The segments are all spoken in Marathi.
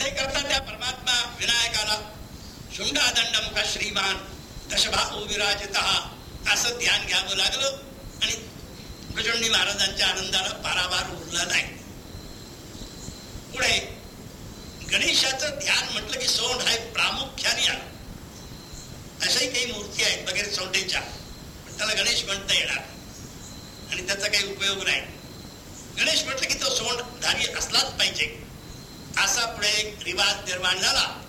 ते करता त्या परमात्मा विनायकाला. शुंडादंड मुख श्रीमान? दशभाऊ विराजित. असं ध्यान घ्यावं लागलं आणि भुजंडी महाराजांच्या आनंदाला पारावार उरला नाही. पुढे गणेशाचं ध्यान म्हटलं की सोंड आहे प्रामुख्याने आलं अशाही काही मूर्ती आहेत वगैरे सोंडेच्या. पण त्याला गणेश म्हणता येणार. आणि त्याचा काही उपयोग नाही. गणेश म्हटलं की तो सोंड धारी असलाच पाहिजे. असा पुढे एक रिवाज निर्माण झाला.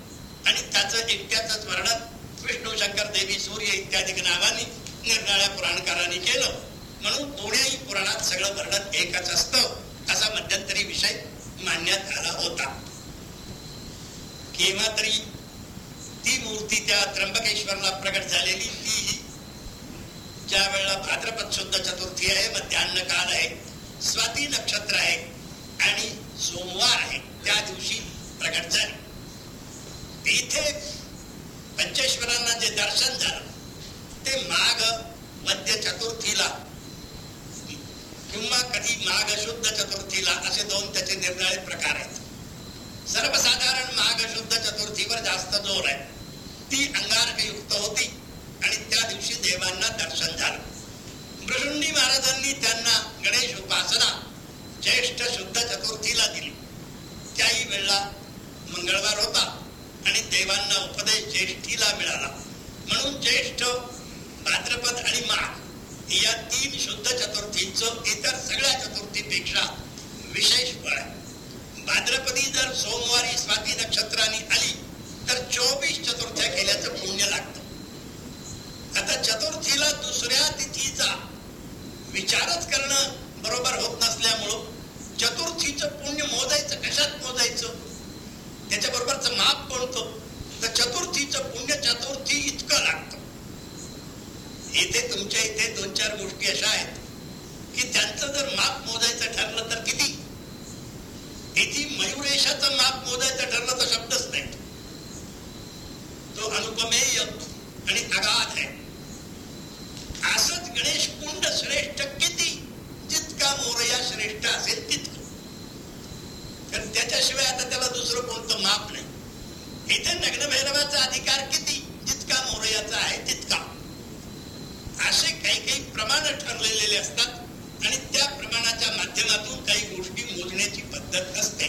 आणि त्याचं एकट्याच वर्णन विष्णू शंकर देवी सूर्य इत्यादी नावांनी निर्णाळ्या पुराणकारांनी केलं. म्हणून दोन्ही पुराणात सगळं वर्णन एकच असतं असा मध्यंतरी विषय मांडण्यात आला होता. केव्हा तरी ती मूर्ती त्या त्र्यंबकेश्वरला प्रकट झालेली ती ज्या वेळेला भाद्रपद शुद्ध चतुर्थी आहे मध्यान्ह काल आहे स्वाती नक्षत्र आहे आणि सोमवार आहे. त्या दिवशी प्रकट झाली. इथे पंचेश्वरांना जे दर्शन झालं ते माघ मध्य चतुर्थीला. किंवा कधी माघ शुद्ध चतुर्थीला असे दोन त्याचे निर्णय प्रकार आहेत. सर्वसाधारण माघ शुद्ध चतुर्थीवर जास्त जोर आहे. ती अंगारकयुक्त होती आणि त्या दिवशी देवांना दर्शन झालं. भृशुंडी महाराजांनी त्यांना गणेश उपासना ज्येष्ठ शुद्ध चतुर्थीला दिली. त्याही वेळेला मंगळवार होता आणि देवांना उपदेश ज्येष्ठीला मिळाला. म्हणून ज्येष्ठ भाद्रपद आणि माघ या तीन शुद्ध चतुर्थीचं इतर सगळ्या चतुर्थीपेक्षा विशेष फळ आहे. भाद्रपदी जर सोमवारी स्वाती नक्षत्राने आली तर चोवीस चतुर्थ्या केल्याचं पुण्य लागतं. आता चतुर्थीला दुसऱ्या तिथीचा विचारच करणं बरोबर होत नसल्यामुळं चतुर्थीचं पुण्य मोजायचं कशात मोजायचं? त्याच्याबरोबरच माप कोणतं तर चतुर्थीचं पुण्य चतुर्थी इतकं लागतं. इथे तुमच्या इथे दोन चार गोष्टी अशा आहेत की त्यांचं जर माप मोजायचं ठरलं तर किती? इथे मयुरेशाचं माप मोजायचं ठरलं तर शब्दच नाही. तो अनुपमेय आणि अगाध आहे. असंच गणेश कुंड श्रेष्ठ किती? जितका मोरया श्रेष्ठ असेल तितकं. तर त्याच्याशिवाय आता त्याला दुसरं कोणतं माप नाही. इथे नग्नभैरवाचा अधिकार किती? जितका मोरयाचा आहे तितका. असे काही काही प्रमाण ठरलेले असतात आणि त्या प्रमाणाच्या माध्यमातून काही गोष्टी मोजण्याची पद्धत असते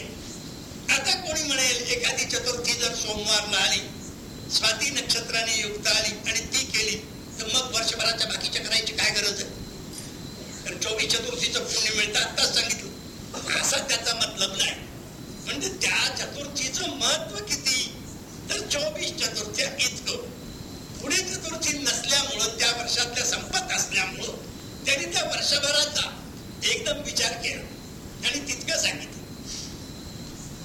आता कोणी म्हणेल एखादी चतुर्थी जर सोमवारला आली स्वाती नक्षत्राने युक्त आली आणि ती केली तर मग वर्षभराच्या बाकीच्या करायची काय गरज आहे? तर चोवीस चतुर्थीचं पुण्य मिळतं. आताच सांगितलं. असा त्याचा मतलब नाही. म्हणजे त्या चतुर्थीचं महत्त्व किती? तर चोवीस चतुर्थ्या इतकं. पुढे चतुर्थी नसल्यामुळं त्या वर्षातल्या संपत असल्यामुळं त्यांनी त्या वर्षभराचा एकदम विचार केला. आणि तितकं सांगितलं.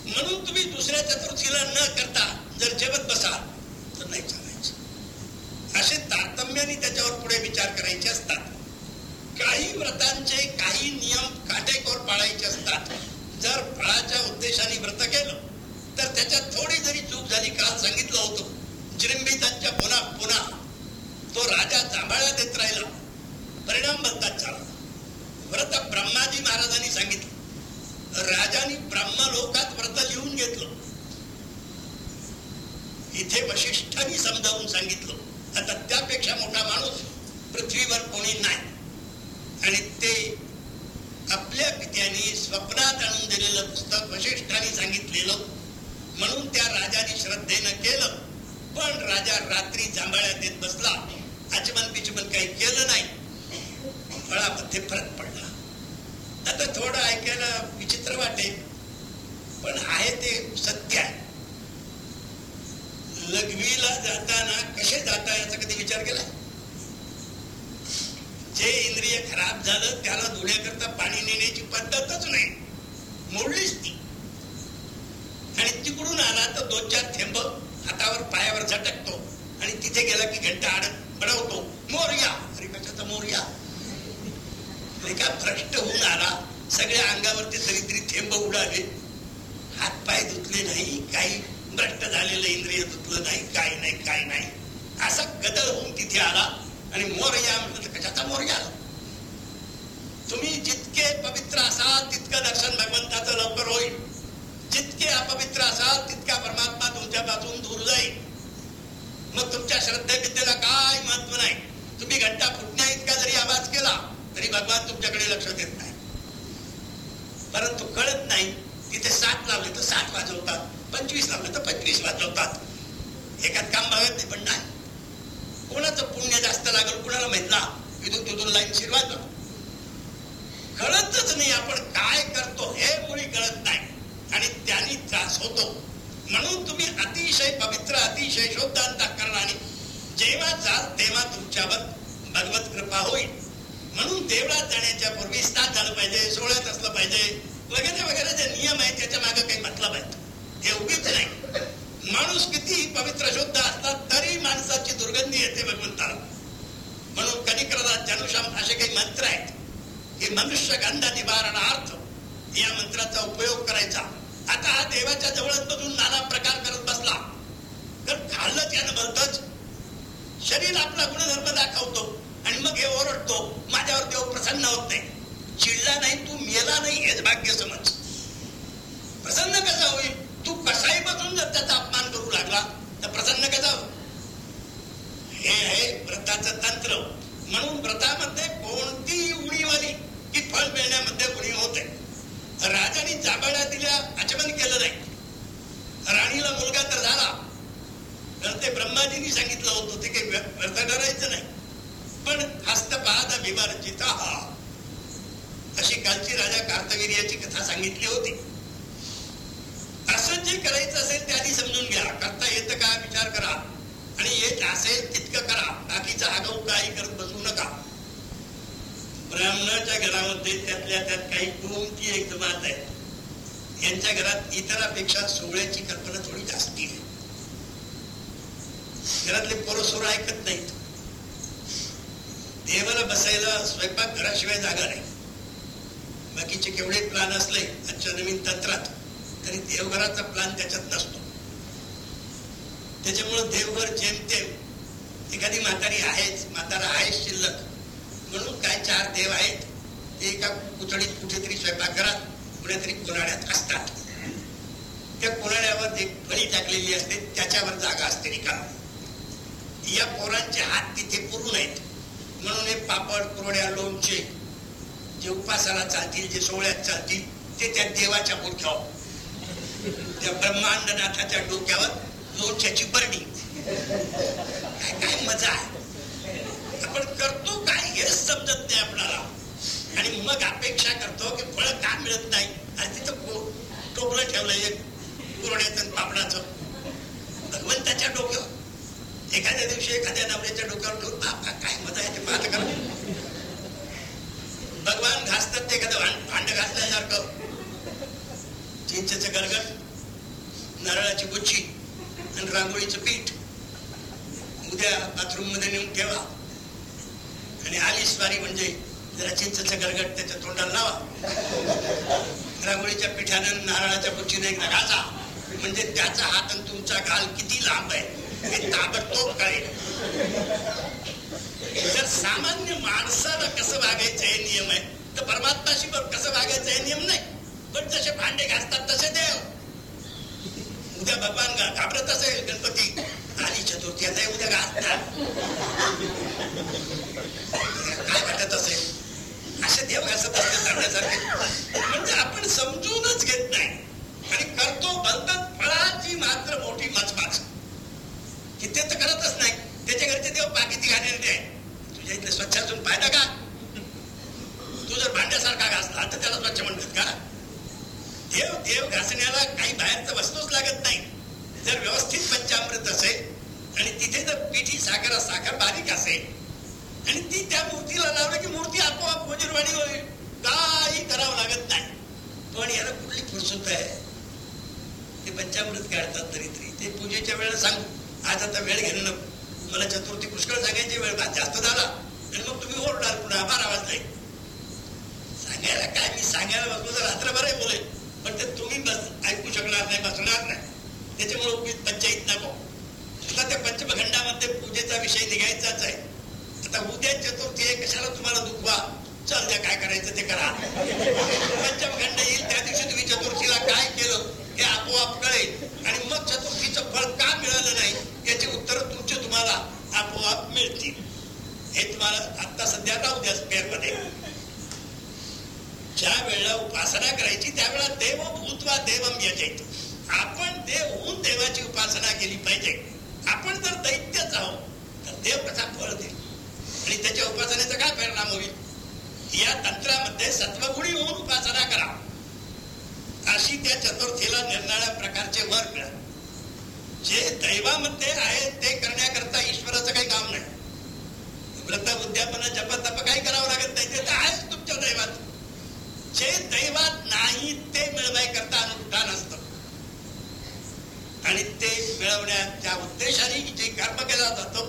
म्हणून तुम्ही दुसऱ्या चतुर्थीला न करता जर जेवत बसाल तर नाही चालायचं. असे तारतम्याने त्याच्यावर पुढे विचार करायचे असतात. काही व्रतांचे काही नियम काटेकोर पाळायचे असतात. जर फळाच्या उद्देशाने व्रत केलं तर त्याच्यात थोडी जरी चूक झाली काल सांगितलं होतं जिरंबितांच्या पुन्हा पुन्हा तो राजा जांभाळ्या देत राहिला. परिणाम बनतात झाला व्रत ब्रह्माजी महाराजांनी सांगितलं. राजानी ब्रह्मलोकात व्रत लिहून घेतलं. इथे वशिष्ठांनी समजावून सांगितलं. आता त्यापेक्षा मोठा माणूस पृथ्वीवर कोणी नाही. आणि ते आपल्या पित्याने स्वप्नात आणून दिलेलं पुस्तक वशिष्ठांनी सांगितलेलं. म्हणून त्या राजाने श्रद्धेनं केलं. पण राजा रात्री जांभळ्यात देत बसला. आचमन पिचमन काही केलं नाही. फळामध्ये फरक पडला. आता थोडं ऐकायला विचित्र वाटेल. पण आहे ते सत्य आहे. लघवीला जाताना कसे जाता याचा कधी विचार केला जे इंद्रिय खराब झालं त्याला धुण्याकरता पाणी नेण्याची पद्धतच नाही. मोडलीच ती. आणि तिकडून आला तर दोन चार थेंब हातावर पायावर झटकतो. आणि तिथे गेला की घंटा आड बडवतो. मोर्या अरे कशाचा मोर्या का भ्रष्ट होऊन आला. सगळ्या अंगावरती तरी थेंब उडाले. हात पाय धुतले नाही काही भ्रष्ट झालेलं इंद्रिय धुतलं नाही काही नाही काही नाही. असा गदळ होऊन तिथे आला. आणि मोर्या म्हटलं तर कशाचा तुम्ही जितके पवित्र असाल तितकं दर्शन भगवंताचं लवकर होईल. जितके अपवित्र असाल तितका तुमच्यापासून दूर जाईल. मग तुमच्या श्रद्धेविद्येला काय महत्त्व नाही. तुम्ही घंटा फुटण्या इतका जरी आवाज केला तरी भगवान तुमच्याकडे लक्ष देत नाही. परंतु कळत नाही तिथे सात लावले तर सात वाजवतात पंचवीस लावले तर पंचवीस वाजवतात. एकात काम भागत नाही पण नाही. कोणाचं पुण्य जास्त लागल कुणाला माहीत ना इथून तिथून लाईन शिरवायचं. कळतच नाही आपण काय करतो हे मुळी कळत नाही. आणि त्यांनी त्रास होतो. म्हणून तुम्ही अतिशय पवित्र अतिशय शुद्ध अंतकरणाने जेव्हा जाल तेव्हा तुमच्यावर भगवत कृपा होईल. म्हणून देवळात जाण्याच्या पूर्वी स्नान झालं पाहिजे सोहळ्यात असलं पाहिजे वगैरे वगैरे जे नियम आहेत त्याच्यामागे काही मतलब आहेत हे उगीच नाही. माणूस किती पवित्र शुद्ध असतात तरी माणसाची दुर्गंधी येते भगवंताला. म्हणून कनिक्रदा जनुषम असे काही मंत्र आहेत. हे मनुष्य गंध निवारणार्थ या मंत्राचा उपयोग करायचा. आता हा देवाच्या जवळच बसून नाना प्रकार करत बसला. तर खाल्लं त्यानं भलतच. शरीर आपला गुणधर्म दाखवतो आणि मग हे ओरडतो. माझ्यावर देव प्रसन्न होत नाही. चिडला नाही तू मेला नाही हेच भाग्य समज. प्रसन्न कसा होईल? तू कसाही बसून जर त्याचा अपमान करू लागला तर प्रसन्न कसा होईल? हे आहे व्रताचं तंत्र. म्हणून व्रतामध्ये कोणतीही उणीव आली की फळ मिळण्यामध्ये उणीव होते. राजाने जाबाड्या दिल्या आचमन केलं नाही. राणीला मुलगा तर झाला. तर ते ब्रह्माजींनी सांगितलं होतं ते काही व्यर्थ करायचं नाही. पण हस्तपाद विवर्जिता अशी कालची राजा कार्तवीर्याची कथा सांगितली होती. असं जे करायचं असेल ते आधी समजून घ्या. करता येतं का? विचार करा. आणि येत असेल तितकं करा बाकीचा आगाऊ काही करत बसू नका. ब्राह्मणाच्या घरामध्ये त्यातल्या त्यात काही कोणती एक जमात आहे. यांच्या घरात इतरापेक्षा सोहळ्याची कल्पना थोडी जास्ती आहे. घरातले पोरं सोरं ऐकत नाहीत. देवाला बसायला स्वयंपाक घराशिवाय जागा नाही. बाकीचे केवढे प्लान असले आजच्या नवीन तंत्रात तरी देवघराचा प्लान त्याच्यात नसतो. त्याच्यामुळं देवघर जेमतेम एखादी म्हातारी आहेच म्हातारा आहेच शिल्लक. म्हणून काय चार देव आहेत ते एका पुतळीत कुठेतरी स्वयंपाकघरात कुठेतरी कोराड्यात असतात. त्या कोराड्यावर एक फळी टाकलेली असते त्याच्यावर जागा असते रिकामी. या पोरांचे हात तिथे पुरून आहेत. म्हणून हे पापड कुरड्या लोणचे जे उपासाला चालतील जे सोहळ्यात चालतील ते त्या देवाच्या बोक्यावर त्या ब्रह्मांडनाथाच्या डोक्यावर लोणच्याची बरणी. काय काय मजा आहे. आपण करतो काय हेच समजत नाही आपणाला. आणि मग अपेक्षा करतो की फळ का मिळत नाही. आणि तिथं टोपलं ठेवलंय एक कुरड्याचं पापडाचं. भगवंताच्या डोक्यावर. एखाद्या दिवशी एखाद्या नवऱ्याच्या डोक्यावर ठेवून बापा काय मजा आहे ते पाहत कर. भगवान घासतात ते एखादं भांड घासल्यासारखं. चिंचेचं गरगट नारळाची गुच्छी. आणि रांगोळीचं पीठ उद्या बाथरूममध्ये नेऊन ठेवा. आणि आली स्वारी म्हणजे जरा चिंचेचं गरगट त्याच्या तोंडाला लावा. रांगोळीच्या पिठानं नारळाच्या गुच्छीने एकदा घासा. म्हणजे त्याचा हात आणि तुमचा गाल किती लांब आहे हे ताबडतोब कळेल. जर सामान्य माणसाला कसं वागायचं हे नियम आहे तर परमात्माशी कसं वागायचं हे नियम नाही. पण जसे भांडे घासतात तसे देव. उद्या भगवान घाबरत असेल गणपती. आली चतुर्थी आता उद्या घासतात काय वाटत असेल? असे देव घासत असते जाण्यासारखे म्हणजे आपण समजूनच घेत नाही. आणि करतो बलतात फळाची मात्र मोठी मचमाच की ते तर करतच नाही. त्याच्या घरचे देव बाकीची घालेले आहे तुझ्या इथले स्वच्छ असून फायदा का तू जर भांड्यासारखा घासला तर त्याला स्वच्छ म्हणतात का? देव देव घासण्याला काही बाहेरचं वस्तूच लागत नाही. जर व्यवस्थित पंचामृत असेल आणि तिथे जर पिठी साखर साखर बारीक असेल आणि ती त्या मूर्तीला लावलं की मूर्ती आपोआप गोजीरवाणी होईल. काही करावं लागत नाही. पण याला कुठली फुरसत आहे? ते पंचामृत काढतात तरी तरी ते पूजेच्या वेळेला सांगू आज आता वेळ घेणं मला चतुर्थी पुष्कळ सांगायची वेळ जास्त झाला. आणि मग तुम्ही ओरडाल पुन्हा बारा वाजले सांगायला काय? मी सांगायला बसलो तर रात्रभर आहे बोलेल. पण ते तुम्ही बस ऐकू शकणार नाही बसणार नाही. त्याच्यामुळे मी पंचायत नको. आता त्या पंचमखंडामध्ये पूजेचा विषय निघायचाच आहे. आता उद्या चतुर्थी कशाला तुम्हाला दुखवा? चल द्या काय करायचं ते करा. पंचमखंड येईल त्या दिवशी तुम्ही चतुर्थीला काय केलं हे आपोआप कळेल. आणि मग चतुर्थीचं फळ का मिळालं नाही याची उत्तर तुमचे तुम्हाला आपोआप मिळतील. हे तुम्हाला आता सध्या राहू द्या स्पेअरमध्ये. ज्या वेळेला उपासना करायची त्यावेळेला देव भूतवा देवम यजैत आपण देव होऊन देवाची उपासना केली पाहिजे. आपण जर दैत्यच आहोत तर देव कसा फळ देईल? आणि त्याच्या उपासनेचा काय परिणाम होईल? या तंत्रामध्ये सत्वगुणी होऊन उपासना करा. अशी त्या चतुर्थीला निर्णाऱ्या प्रकारचे वर मिळाले जे दैवामध्ये आहे ते करण्याकरता ईश्वराचं काही काम नाही. व्रत उद्यापना जप तप काही करावं लागत नाही ते तर आहेच तुमच्या दैवात. जे दैवात नाही ते मिळवायकरता अनुष्ठान असत. आणि ते मिळवण्याच्या उद्देशाने जे कर्म केला जातो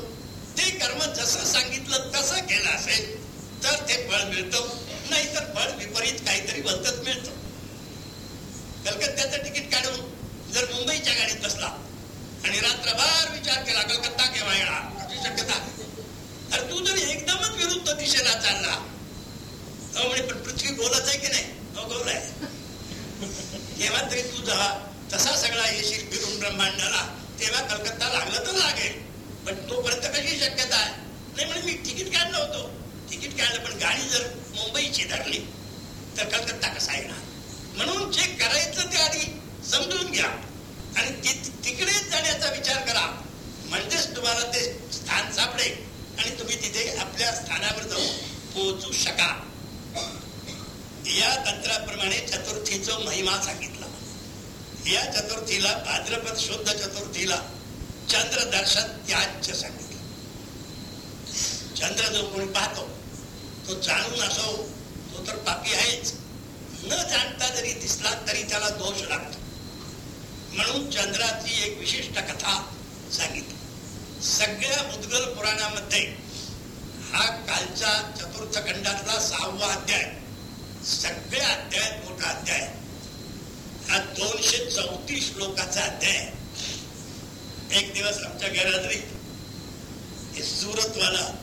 ते कर्म जसं सांगितलं तसं केलं असेल तर ते फळ मिळतं. नाहीतर फळ विपरीत काहीतरी भलतच मिळतं. कलकत्त्याचं तिकीट काढून जर मुंबईच्या गाडीत बसला आणि रात्रभर विचार केला कलकत्ता केव्हा येणार? अशी शक्यता तर तू जर एकदमच विरुद्ध दिशेला चालला अहो म्हणजे पण पृथ्वी गोलच आहे की नाही? अहो गोल आहे. तेव्हा तरी तू जहा तसा सगळा येशील फिरून ब्रह्मांडाला तेव्हा कलकत्ता लागलं तर लागेल. पण तोपर्यंत कशी शक्यता आहे? नाही म्हणजे मी तिकीट काढलं होतो. तिकीट काढलं पण गाडी जर मुंबईची धरली तर कलकत्ता कसा येणार? म्हणून जे करायचं ते आधी समजून घ्या. आणि तिकडे जाण्याचा विचार करा. म्हणजेच तुम्हाला ते स्थान सापडेल. आणि तुम्ही तिथे आपल्या स्थानावर जाऊन पोहोचू शका या तंत्राप्रमाणे चतुर्थीचा महिमा सांगितला. या चतुर्थीला भाद्रपद शुद्ध चतुर्थीला चंद्र दर्शन त्याच सांगितलं. चंद्र जो कोणी पाहतो तो जाणून असो तो तर पापी आहेच. न जाणता जरी दिसला तरी त्याला दोष लागतो. म्हणून चंद्राची एक विशिष्ट कथा सांगितली. सगळ्या मुदगल पुराणामध्ये हा कालच्या चतुर्थ खंडातला सहावा अध्याय. सगळ्या अध्यायात मोठा अध्याय. हा दोनशे चौतीस श्लोकाचा अध्याय. एक दिवस आमच्या घरातली हे सुरतवाला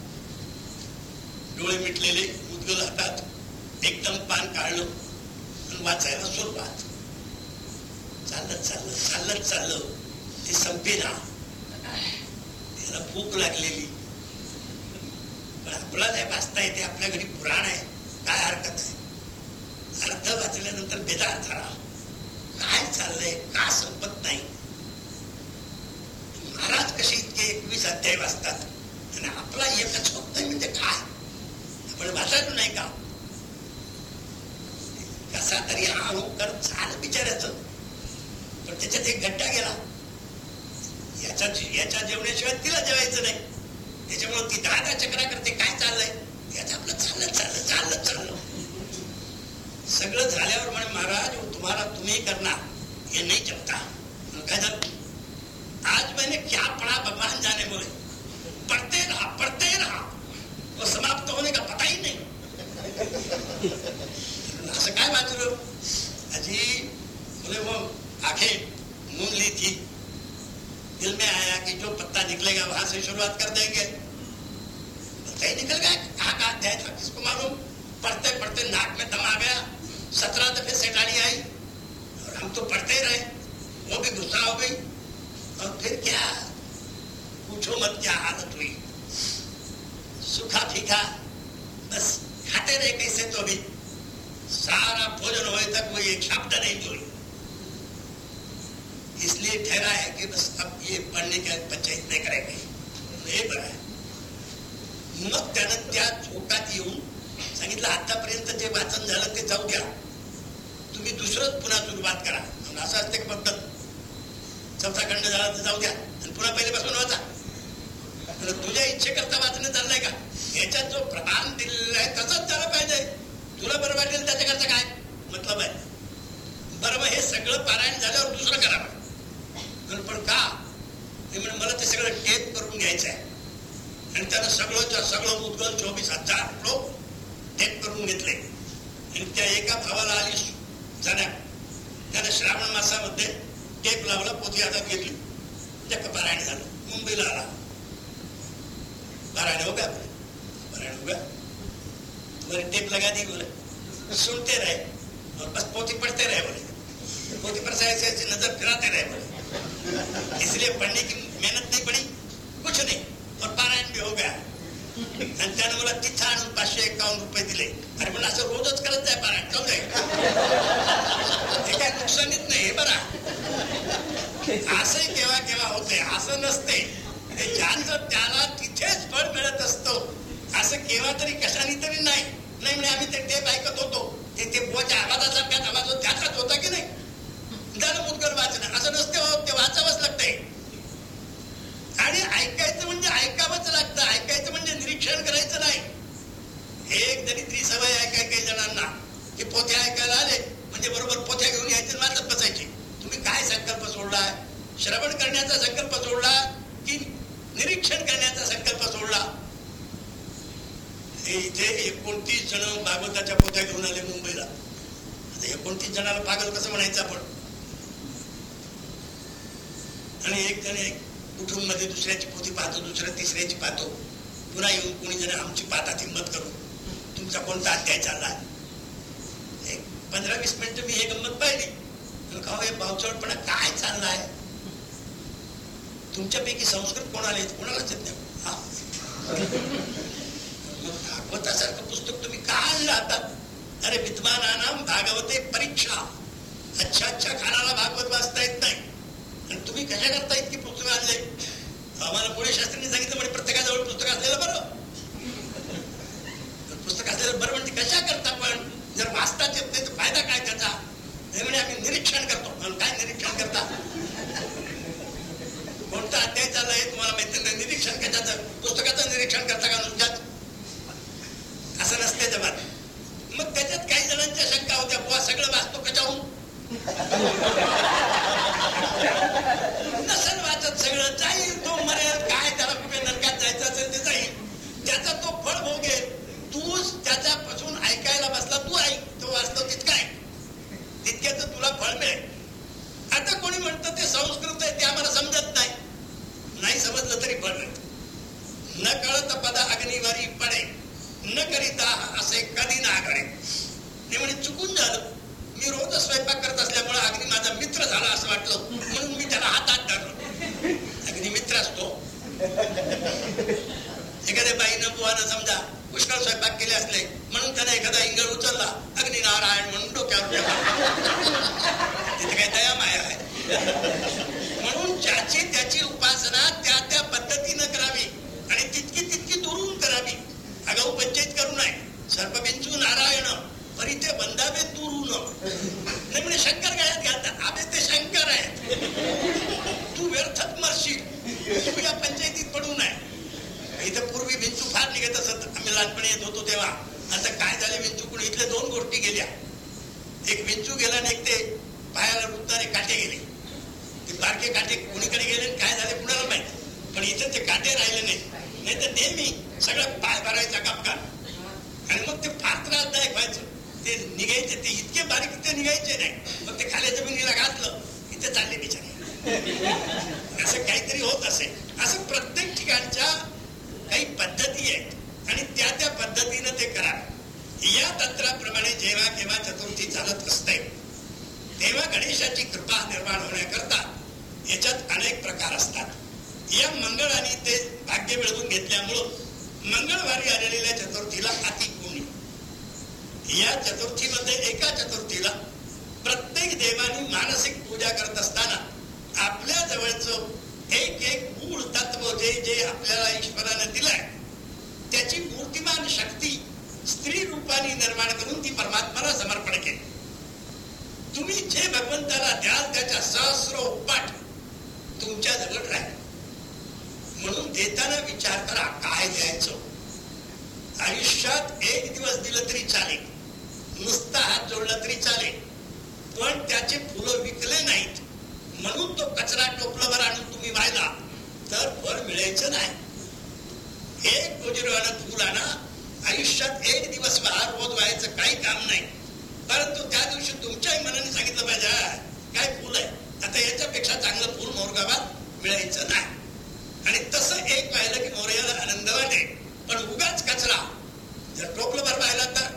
डोळे मिटलेले उद्गल हातात एकदम पान काढलं आणि वाचायला सुरुवात. चालत चाललं चालत चाललं ते संपेना. त्याला भूक लागलेली. पण आपला नाही वाचता येते. आपल्या घरी पुराण आहे. काय हरकत आहे अर्ध वाचल्यानंतर बेदार झाला काय चाललंय? का संपत नाही? महाराज कसे इतके एकवीस अध्याय वाचतात? आणि आपला एकच होत नाही म्हणजे काय? आपण वाचायचो नाही का? कसा तरी हा कर झालं बिचारायचं पण त्याच्यात एक गड्डा गेला. याच्या याच्या जेवण्याशिवाय तिला जेवायचं नाही. त्याच्यामुळे ती दहा दहा चक्रा करते, काय चाललंय याचं आपलं चाललं चाललं चाललं चाललं. सगळं झाल्यावर म्हणे, महाराज तुम्हाला तुम्ही करना ये नहीं चलता आज मैंने क्या पढ़ा भगवान जाने बोले. पढ़ते रहा पढ़ते रहा. वो समाप्त होने का पता ही नहीं. असं काय अजी, बोले, वो आँखें मून ली थी. दिल में आया कि जो पत्ता निकलेगा, वहाँ से शुरुआत कर देंगे पत्ता ही निकल गया कहा कहा अध्याय था किसको मालूम पढ़ते पढ़ते नाक में दम आ गया सत्रह दफे सेठानी आई और हम तो पढ़ते रहे वो भी गुस्सा हो गई और फिर क्या पूछो मत क्या हालत हुई सूखा फीका बस खाते रहे कैसे तो भी सारा भोजन होए तक वो एक शब्द नहीं बोली इसलिए ठहरा है कि बस अब ये पढ़ने का पंचायत नहीं करेंगे हे बरं आहे मग त्यानं त्या झोकात येऊन सांगितलं आतापर्यंत जे वाचन झालं ते जाऊ द्या तुम्ही दुसरंच पुन्हा सुरुवात करा असं असते की फक्त चौथा खंड झाला तर जाऊ द्या आणि पुन्हा पहिल्यापासून वाचा तुझ्या इच्छेकरता वाचणं चाललंय का याच्यात जो प्रमाण दिलेला आहे तसंच झालं पाहिजे तुला बरं वाटेल त्याच्याकरता काय मतलब आहे बरं मग हे सगळं पारायण झाल्यावर दुसरं करावं पण का ते म्हणजे मला ते सगळं टेप करून घ्यायचं आहे आणि त्यानं सगळं सगळं उद्गल चोवीस हज़ार लोक टेप करून घेतले आणि त्या एका भावाला आली जाण्या त्यानं श्रावण मासामध्ये टेप लावला पोथी हातात घेतली त्या पारायण झालं मुंबईला आला पारायण हो गया पारायण हो तुम्हारी टेप लगा दी बोले। सुनते रहे और बस पोथी पढ़ते रहे बोले। पोथी पर से ऐसे ऐसे नज़र फिराते रहे बोले। इसलिए पढ़ने की मेहनत नहीं पड़ी, कुछ नहीं। और पारायण भी हो गया। आणि त्यानं मला तिथं आणून पाचशे एकावन्न रुपये दिले। अरे पण असं रोजच करत जाय पारायण जाऊ दे हे काय नुकसानीत नाही, हे बरा। असंही केव्हा होते असं नसते। ज्याचं त्याला तिथेच फळ मिळत असतो. असं केव्हा तरी कशाने तरी नाही. नाही म्हणजे आम्ही ते टेप ऐकत होतो. ते ते बोच्या आवाजाचा त्यात आवाज त्याचाच होता की नाही? झालं मुदगर वाचणं असं नसते हो ते वाचावंच लागतंय. आणि ऐकायचं म्हणजे ऐकावंच लागतं. ऐकायचं म्हणजे निरीक्षण करायचं नाही. एक दरिद्री सवय ऐकाय काही जणांना की पोथ्या ऐकायला आले म्हणजे बरोबर पोथ्या घेऊन यायचे वाचत बसायचे. तुम्ही काय संकल्प सोडलाय? श्रवण करण्याचा संकल्प सोडला की निरीक्षण करण्याचा संकल्प सोडला. इथे एकोणतीस जण भागवताच्या पोथ्या घेऊन आले मुंबईला. आता एकोणतीस जणाला पागल कसं म्हणायचं आपण? आणि एक जण एक उठून मध्ये दुसऱ्याची पोथी पाहतो दुसऱ्या तिसऱ्याची पाहतो. पुन्हा येऊन कोणी जण आमची पाहतात हिंमत करू तुमचा कोणता अध्याय चालला? एक पंधरा वीस मिनिटं मी हे गंमत पाहिली. का हे पावसाळपणा काय चाललाय? तुमच्यापैकी संस्कृत कोणाला येत कोणालाच येत नाही. भागवतासारखं पुस्तक तुम्ही का आणलं आता अरे विद्वानानाम भागवते परीक्षा. अच्छा अच्छा खानाला भागवत वाचता येत नाही. आणि तुम्ही कशा करता इतकी पुस्तकं आणले? आम्हाला पुणे शास्त्रीने सांगितलं म्हणजे प्रत्येकाजवळ पुस्तक असलेलं बरं. पुस्तक असलेलं बरं म्हणजे कशा करता पण? जर वाचताच येत नाही तर फायदा काय त्याचा? हे म्हणजे आम्ही निरीक्षण करतो. काय निरीक्षण करता? कोणता अध्याय चाललाय तुम्हाला माहिती नाही निरीक्षण कशाचं? पुस्तकाचं निरीक्षण करता का तुमच्यात? असं नसते जमात मग त्याच्यात काही जणांच्या शंका होत्या. बुवा सगळं वाचतो कशाहून? नसेल वाचत सगळं. जाईल तो मरेल. काय त्याला कुठे नरकात जायचं असेल ते जाईल. त्याचा तो फळ भोगेल तू त्याच्यापासून ऐकायला बसला. तू ऐक. तो वाचतो तितका ऐक. तितक्याच तुला फळ मिळेल. आता कोणी म्हणतं ते संस्कृत आहे ते आम्हाला समजत नाही. नाही समजलं तरी फळ न कळत पदा अग्निवारी पडे न करिता असे कधी ना घडे. ते म्हणे चुकून झालं. मी रोज स्वयंपाक करत असल्यामुळे अग्नी माझा मित्र झाला असं वाटलं. म्हणून मी त्याला हातात धरलो. अग्निमित्र असतो. एखाद्या बाईनं बुवानं समजा पुष्कळ स्वयंपाक केले असले म्हणून त्याने एखादा इंगळ उचलला अग्नि नारायण म्हणून डोक्यावर तिथे काही दया माया आहे. म्हणून ज्याची त्याची उपासना त्या त्या पद्धतीनं करावी आणि तितकी तितकी दुरून करावी आगाऊ पंचायत करू नये सर्पबिंचू नारायण परी ते बंधावे दुरून नाही म्हणजे शंकर गळ्यात घालतात आबे ते शंकर आहेत तू व्यर्थच मरशील तू या पंचायतीत पडू नये इथं पूर्वी विंचू फार निघत असत आम्ही लहानपणी येत होतो तेव्हा आता काय झाले विंचू कुणी इथल्या दोन गोष्टी गेल्या एक विंचू गेला आणि एक ते पायाला रुतणारे काटे गेले ते बारके काटे कुणीकडे गेले काय झाले कुणाला माहीत पण इथं ते काटे राहिले नाही नाही तर नेहमी सगळं पाय भरायचा कापकान आणि मग ते फार त्रासदायक व्हायचं ते निघायचे ते इतके बारीक ते निघायचे नाही मग ते खाली जमिनीला घातलं इथे चालले बिचारे असं काहीतरी होत असेल असं प्रत्येक ठिकाणच्या काही पद्धती आहेत आणि त्या त्या पद्धतीनं ते करा या तंत्राप्रमाणे जेव्हा केव्हा चतुर्थी चालत असते तेव्हा गणेशाची कृपा निर्माण होण्याकरता याच्यात अनेक प्रकार असतात या मंगळ आणि ते भाग्य मिळवून घेतल्यामुळं मंगळवारी आलेल्या चतुर्थीला अति गुणी या चतुर्थीमध्ये एका चतुर्थीला प्रत्येक देवानी मानसिक पूजा करत असताना आपल्या जवळच एक एक मूळ तत्व जे जे आपल्याला ईश्वराने दिलंय त्याची मूर्तिमान शक्ती स्त्री रूपाने निर्माण करून ती परमात्माला समर्पण केली तुम्ही जे भगवंताला द्याल त्याच्या सहस्र पाठ तुमच्या जवळ राहील म्हणून देताना विचार करा काय द्यायचं आयुष्यात एक दिवस दिलं तरी चालेल. नुसता हात जोडला तरी चालेल. पण त्याचे फुलं विकले नाहीत. म्हणून तो कचरा टोपलावर आणून तुम्ही वाहिला. तर फळ मिळायचं नाही. एक गोजीरवानं फुल आणा आयुष्यात एक दिवस बहार रोज व्हायचं काही काम नाही. परंतु त्या दिवशी तुमच्याही मनाने सांगितलं पाहिजे काय फुल आहे? आता याच्यापेक्षा चांगलं फुल मोरगावात मिळायचं नाही. आणि तसं एक पाहिलं की मोर्याला आनंद वाटे. पण उगाच कचरा. जर टोपलं भर पाहिला तर?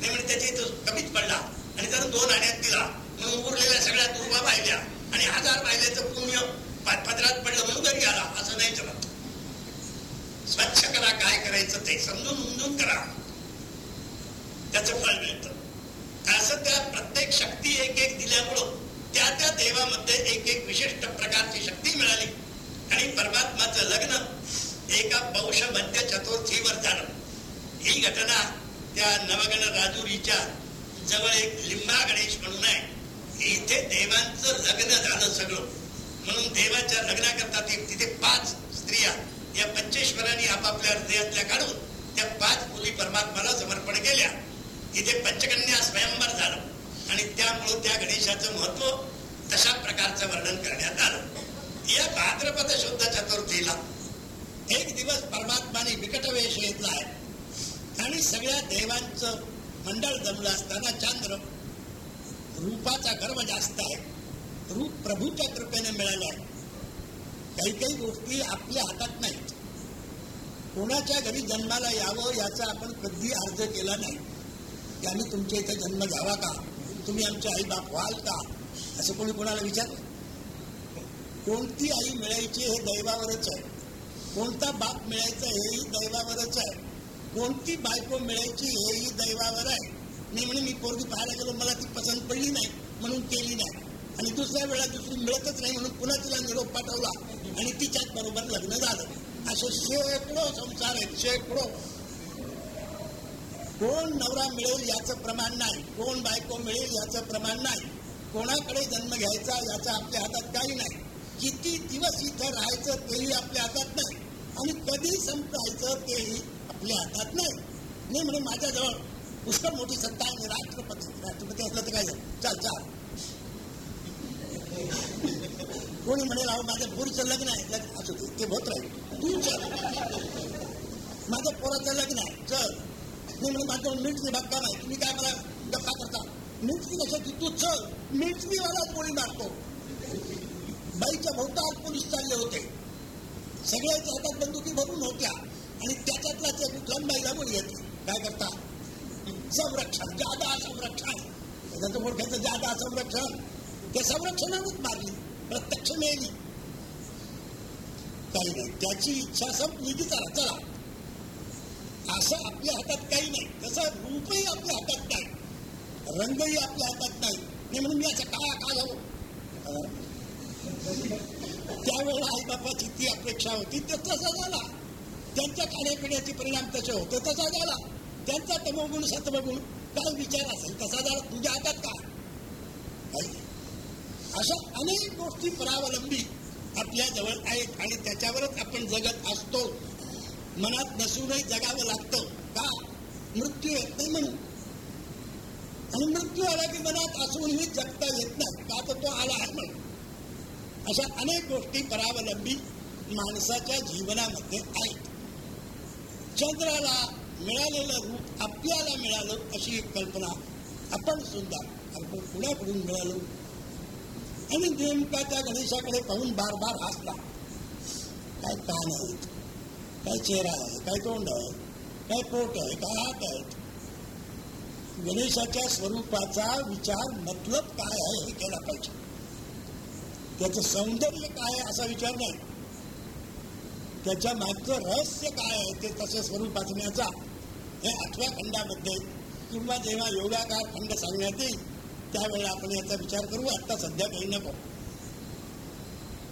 नाही म्हणजे त्याची तो कमीच पडला. आणि जर दोन आण्यात दिला. म्हणून उरलेल्या सगळ्या दुर्वा पाहिल्या. आणि हजार पाहिल्याचं पुण्य पदरात पडलं म्हणून घरी आला. असं नाही जमत. स्वच्छ करा काय करायचं ते समजून उमजून करा. त्याचं फळ मिळत. असं त्या प्रत्येक शक्ती एक एक दिल्यामुळं त्या त्या देवामध्ये एक एक विशिष्ट प्रकारची शक्ती मिळाली. आणि परमात्माचं लग्न एका पौष मध्य चतुर्थीवर झालं. ही घटना त्या नवगण राजुरीच्या जवळ एक लिंबा गणेश म्हणून आहे. इथे देवांचं लग्न झालं सगळं. म्हणून देवाच्या लग्नाकरता तिथे पाच स्त्रिया या पंचेश्वरांनी आपापल्या हृदयातल्या काढून त्या पाच मुली परमात्माला समर्पण केल्या. इथे पंचकन्या स्वयंवर झालं. आणि त्यामुळं त्या गणेशाचं महत्त्व तशा प्रकारचं वर्णन करण्यात आलं. या भाद्रपद शुद्ध चतुर्थीला एक दिवस परमात्माने विकट वेश घेतला आहे आणि सगळ्या देवांचं मंडळ जमलं असताना चंद्र रूपाचा गर्व जास्त आहे. रूप प्रभूच्या कृपेने मिळालं आहे. काही काही गोष्टी आपल्या हातात नाहीत. कोणाच्या घरी जन्माला यावं याचा आपण कधी अर्ज केला नाही. की आम्ही तुमच्या इथे जन्म घ्यावा का? तुम्ही आमचे आई बाप व्हाल का? असं कोणी कोणाला विचारलं? कोणती आई मिळायची हे दैवावरच आहे. कोणता बाप मिळायचा हेही दैवावरच आहे. कोणती बायको मिळायची हेही दैवावर आहे. नाही म्हणून मी पोरगी पाहायला गेलो मला ती पसंत पडली नाही म्हणून केली नाही. आणि दुसऱ्या वेळा दुसरी मिळतच नाही म्हणून पुन्हा तिला निरोप पाठवला. आणि तिच्याच बरोबर लग्न झालं. असे शेकडो संसार आहेत शेकडो. कोण नवरा मिळेल याचं प्रमाण नाही. कोण बायको मिळेल याचं प्रमाण नाही. कोणाकडे जन्म घ्यायचा याचा आपल्या हातात काही नाही. किती दिवस इथं राहायचं तेही आपल्या हातात नाही. आणि कधी संपायचं तेही आपल्या हातात नाही. नाही म्हणे माझ्याजवळ पुष्कळ मोठी सत्ता आहे राष्ट्रपती राष्ट्रपती असलं तर काय चाल चाल. कोणी म्हणेल अहो माझ्या पोरीचं लग्न आहे. असू दे ते होत राहील. तू चल. माझ्या पोराचं लग्न आहे. चल. मी म्हणे माझ्या मिल्ट्री बागकाम नाही. तुम्ही काय मला गप्पा करता? मिल्ट्री कशाची? तू चल. मिल्ट्रीवाला कोणी मारतो. बाईच्या भोवताल पोलीस चालले होते. सगळ्याच्या हातात बंदुकी भरून होत्या. आणि त्याच्यातलाच एक कुठल्या बाईला येते. काय करता? संरक्षण जादा संरक्षण. त्याचं मोठ्याचं जादा संरक्षण. ते संरक्षणानेच मारली. प्रत्यक्ष मिळाली काही नाही. त्याची इच्छा संपली की चला चला. असं आपल्या हातात काही नाही. तसं रूपही आपल्या हातात नाही. रंगही आपल्या हातात नाही. म्हणून मी असं काळा काय झालो हो. त्यावेळेला आईबापाची ती अपेक्षा होती तर तसा झाला. त्यांच्या खाण्यापिण्याचे परिणाम तसे होते तसा झाला. त्यांचा तमोगुण सत्वगुण काय विचार असेल तसा झाला. तुझ्या हातात का अशा अनेक गोष्टी परावलंबी आपल्या जवळ आहेत आणि त्याच्यावरच आपण जगत असतो. मनात नसूनही जगावं लागतं. का? मृत्यू येत नाही म्हणून. आणि मृत्यू आला की मनात असूनही जगता येत नाही. का तर तो आला आहे म्हणून. अशा अनेक गोष्टी परावलंबी माणसाच्या जीवनामध्ये आहेत. चंद्राला मिळालेलं रूप आपल्याला मिळालं अशी एक कल्पना आपण सुद्धा आपण पुण्याकडून मिळालो. आणि नेमका त्या गणेशाकडे पाहून बार बार हसला. काय कान आहेत? काय चेहरा आहे? काय तोंड आहे? काय पोट आहे? काय हात आहेत? गणेशाच्या स्वरूपाचा विचार मतलब काय आहे हे केला पाहिजे. त्याचं सौंदर्य काय आहे असा विचार नाही. त्याच्या मागचं रहस्य काय आहे ते तसे स्वरूप वाचण्याचा हे आठव्या खंडामध्ये किंवा जेव्हा योगाकार खंड सांगण्यात येईल त्यावेळेला आपण याचा विचार करू. आता सध्या काही नको.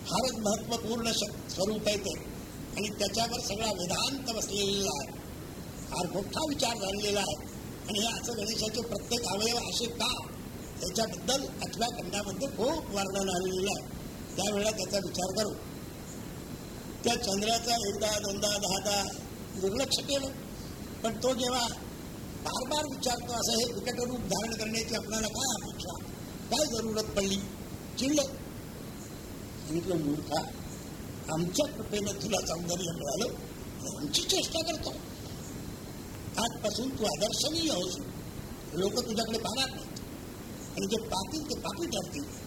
फारच महत्त्वपूर्ण स्वरूप आहे ते. आणि त्याच्यावर सगळा वेदांत बसलेला आहे. फार मोठा विचार झालेला आहे. आणि हे असं गणेशाचे प्रत्येक अवयव असे का? त्याच्याबद्दल आठव्या खंडामध्ये खूप वर्णन आलेलं आहे. त्यावेळेला त्याचा विचार करू. त्या चंद्राचा एकदा दोनदा दहादा दुर्लक्ष केलं. पण तो जेव्हा बार बार विचारतो असं हे विकट रूप धारण करण्याची आपल्याला काय अपेक्षा? काय जरूरत पडली? चिडलं. सांगितलं मूर्खा आमच्या कृपेनं तुला सौंदर्य मिळालं आमची चेष्टा करतो. आजपासून तू आदर्शनीय होस लोक तुझ्याकडे पाहणार नाहीत. आणि जे पाहतील ते पापी ठरतील.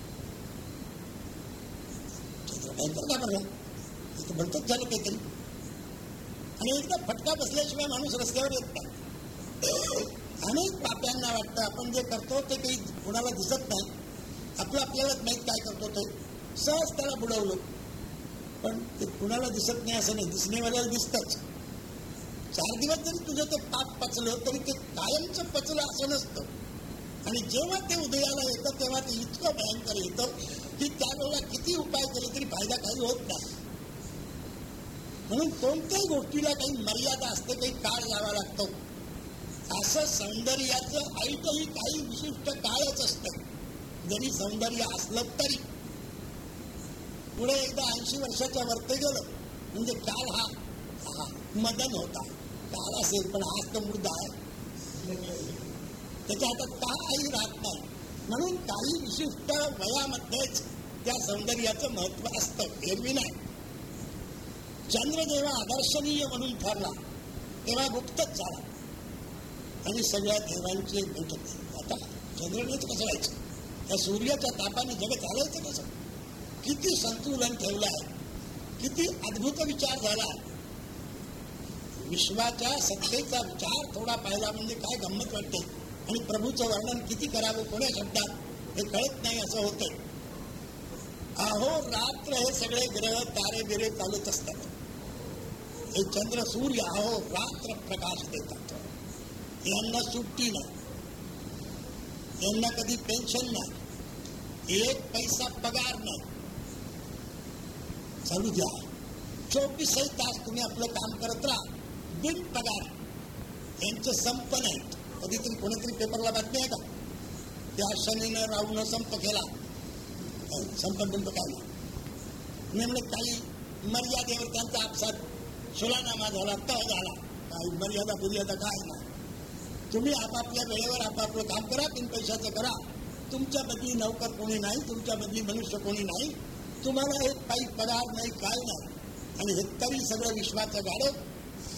भयंकर घाबरला बरं इथं म्हणतात झालं काहीतरी आणि एकदा फटका बसल्याशिवाय माणूस रस्त्यावर येत नाही. अनेक पाप्यांना वाटतं आपण जे करतो ते काही कुणाला दिसत नाही. आपलं आपल्यालाच माहीत काय करतो ते. सहज त्याला बुडवलं. पण ते कुणाला दिसत नाही असं नाही. दिसणेवाल्याला दिसतच. चार दिवस जरी तुझं ते पाप पचलं तरी ते कायमचं पचलं असं नसतं. आणि जेव्हा ते उदयाला येतं तेव्हा ते इतकं भयंकर येतं की त्यावेळेला किती उपाय केले तरी फायदा काही होत नाही. म्हणून कोणत्याही गोष्टीला काही मर्यादा असते काही काळ जावा लागतो. असं सौंदर्याचं ऐकही काही विशिष्ट काळच असतं. जरी सौंदर्य असलं तरी. पुढे एकदा ऐंशी वर्षाच्या वरती गेलं म्हणजे काल हा हा मदन होता. काल असेल पण आज तर मुर्दा आहे. त्याच्या हातात काही राहत नाही. म्हणून काही विशिष्ट वयामध्येच त्या सौंदर्याचं महत्त्व असतं एरवी नाही. चंद्र जेव्हा आदर्शनीय म्हणून ठरला तेव्हा गुप्तच झाला. आणि सगळ्या देवांची एक बैठक आता चंद्रनेच कसं व्हायचं त्या सूर्याच्या तापाने जग चालायचं कसं? किती संतुलन ठेवलं आहे किती अद्भुत विचार झाला. विश्वाच्या सत्तेचा विचार थोडा पाहिला म्हणजे काय गंमत वाटते? आणि प्रभूचं वर्णन किती करावं कोण्या शब्दात? हे कळत नाही, असं होतं अहो, रात्र हे सगळे ग्रह, तारे, बिरे चालत असतात. हे चंद्र, सूर्य, अहो, रात्र प्रकाश देतात. यांना सुट्टी नाही. यांना कधी पेन्शन नाही. एक पैसा पगार नाही. चालू द्या. चोवीसही तास तुम्ही आपलं काम करत राहा. बिन पगार. यांचे संप नाहीत. कधीतरी कोणीतरी पेपरला बातमी आहे का? त्या शनीनं राहून संप केला. हो, संप बिंप काय? मी म्हणजे काही मर्यादेवर त्यांचा आपसात सुलानामा झाला तह झाला. काही मर्यादा बुर्यादा काय नाही. तुम्ही आपापल्या वेळेवर आपापलं काम करा तीन पैशाचं करा. तुमच्या बदली नौकर कोणी नाही तुमच्या बदली मनुष्य कोणी नाही. तुम्हाला एक पायी पगार नाही काय नाही. आणि हे तरी सगळं विश्वाचं गाडव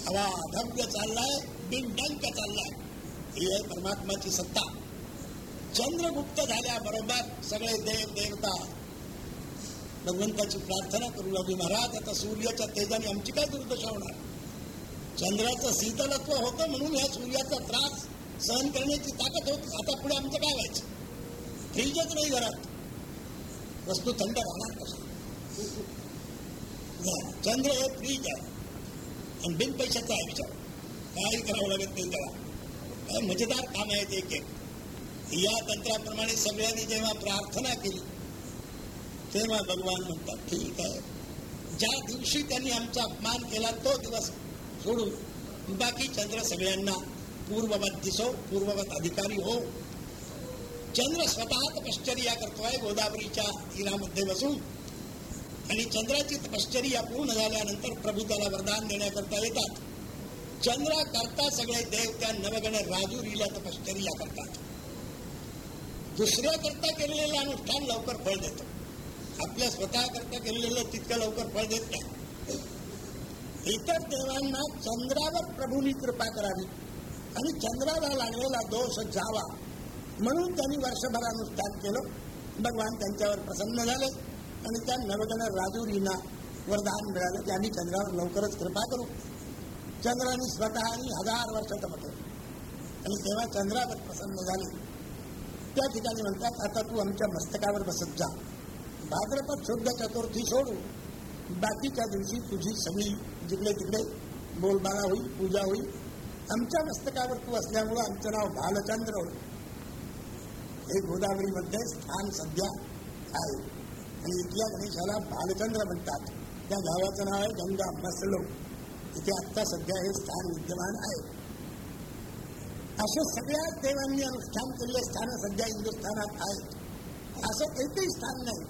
हवा धव्य चाललाय बिनडंक चाललाय. ही आहे परमात्माची सत्ता. चंद्रगुप्त झाल्याबरोबर सगळे देव देवता भगवंताची प्रार्थना करू लागली. महाराज आता सूर्याच्या तेजाने आमची काय दुर्दशा होणार? चंद्राचं शीतलत्व होतं म्हणून या सूर्याचा त्रास सहन करण्याची ताकद होती. आता पुढे आमचं काय व्हायचं? फ्रीजच नाही घरात. वस्तू थंड राहणार कसं चंद्र हे फ्रीज आहे. आणि बिन पैशाचा आहे विचार. काही करावं लागत नाही त्याला. काय मजेदार काम आहेत एक एक या तंत्राप्रमाणे सगळ्यांनी जेव्हा प्रार्थना केली तेव्हा भगवान म्हणतात ठीक आहे. ज्या दिवशी त्यांनी आमचा अपमान केला तो दिवस सोडून बाकी चंद्र सगळ्यांना पूर्ववत दिसो पूर्ववत अधिकारी हो. चंद्र स्वतः तपश्चर्या करतोय गोदावरीच्या तीरामध्ये बसून. आणि चंद्राची तपश्चर्या पूर्ण झाल्यानंतर प्रभू त्याला वरदान देण्याकरता येतात. चंद्रा करता सगळे देव त्या नवगण राजुरीला तपश्चर्या करतात. दुसऱ्या करता केलेलं अनुष्ठान लवकर फळ देतो. आपल्या स्वतः करता केलेलं तितकं लवकर फळ देत नाही. इतर देवांना चंद्रावर प्रभूंनी कृपा करावी आणि चंद्राला लागलेला दोष जावा म्हणून त्यांनी वर्षभर अनुष्ठान केलं. भगवान त्यांच्यावर प्रसन्न झाले आणि त्या नवगण राजुरीना वरदान मिळालं. की आम्ही चंद्रावर लवकरच कृपा करू चंद्राने स्वतःनी हजार वर्ष तपत आणि तेव्हा चंद्रावर प्रसन्न झाले. त्या ठिकाणी म्हणतात आता तू आमच्या मस्तकावर बसत जा. भाद्रपद शुद्ध चतुर्थी सोडू. बाकीच्या दिवशी तुझी सगळी जिकडे तिकडे बोलबाला होईल पूजा होईल. आमच्या मस्तकावर तू असल्यामुळं आमचं नाव भालचंद्र होईल. हे गोदावरीमध्ये स्थान सध्या आहे. आणि इथल्या गणेशाला भालचंद्र म्हणतात. त्या गावाचं नाव आहे गंगा मसलो इथे आत्ता सध्या हे स्थान विद्यमान आहे. असं सगळ्या देवांनी अनुष्ठान केलेले स्थान सध्या हिंदुस्थानात आहेत असं एकही स्थान नाही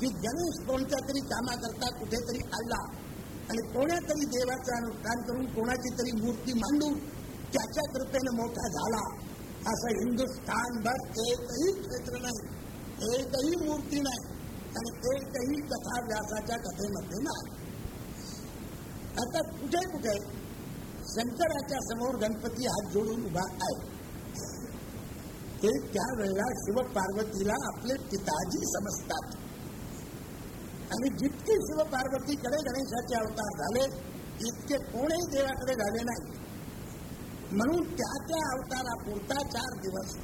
की गणेश कोणत्या तरी कामाकरता कुठेतरी आला आणि कोणातरी देवाचं अनुष्ठान करून कोणाची तरी मूर्ती मांडून त्याच्या कृपेनं मोठा झाला. असं हिंदुस्थानभर एकही क्षेत्र नाही एकही मूर्ती नाही आणि एकही कथा व्यासाच्या कथेमध्ये नाही. आता कुठे कुठे शंकराच्या समोर गणपती हात जोडून उभा आहे. ते त्यावेळेला शिव पार्वतीला आपले पिताजी समजतात. आणि जितके शिव पार्वतीकडे गणेशाचे अवतार झाले इतके कोणीही देवाकडे झाले नाही. म्हणून त्या त्या अवतारापुरता चार दिवस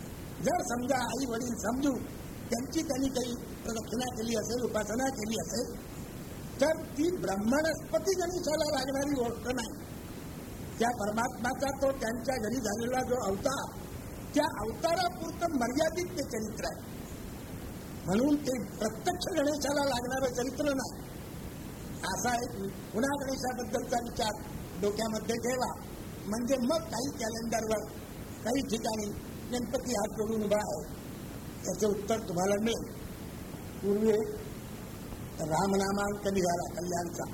जर समजा आई वडील समजू त्यांची त्यांनी काही प्रदक्षिणा केली असेल उपासना केली असेल तर ती ब्रह्मणस्पती गणेशाला लागणारी गोष्ट नाही. त्या परमात्माचा तो त्यांच्या घरी झालेला जो अवतार त्या अवतारापुरतं मर्यादित ते चरित्र आहे. म्हणून ते प्रत्यक्ष गणेशाला लागणारं चरित्र नाही. असा एक पुन्हा गणेशाबद्दलचा विचार डोक्यामध्ये ठेवा. म्हणजे मग काही कॅलेंडरवर काही ठिकाणी गणपती हात जोडून उभा आहे. त्याचं उत्तर तुम्हाला मिळेल. पूर्वी रामनामांक निघाला कल्याणचा.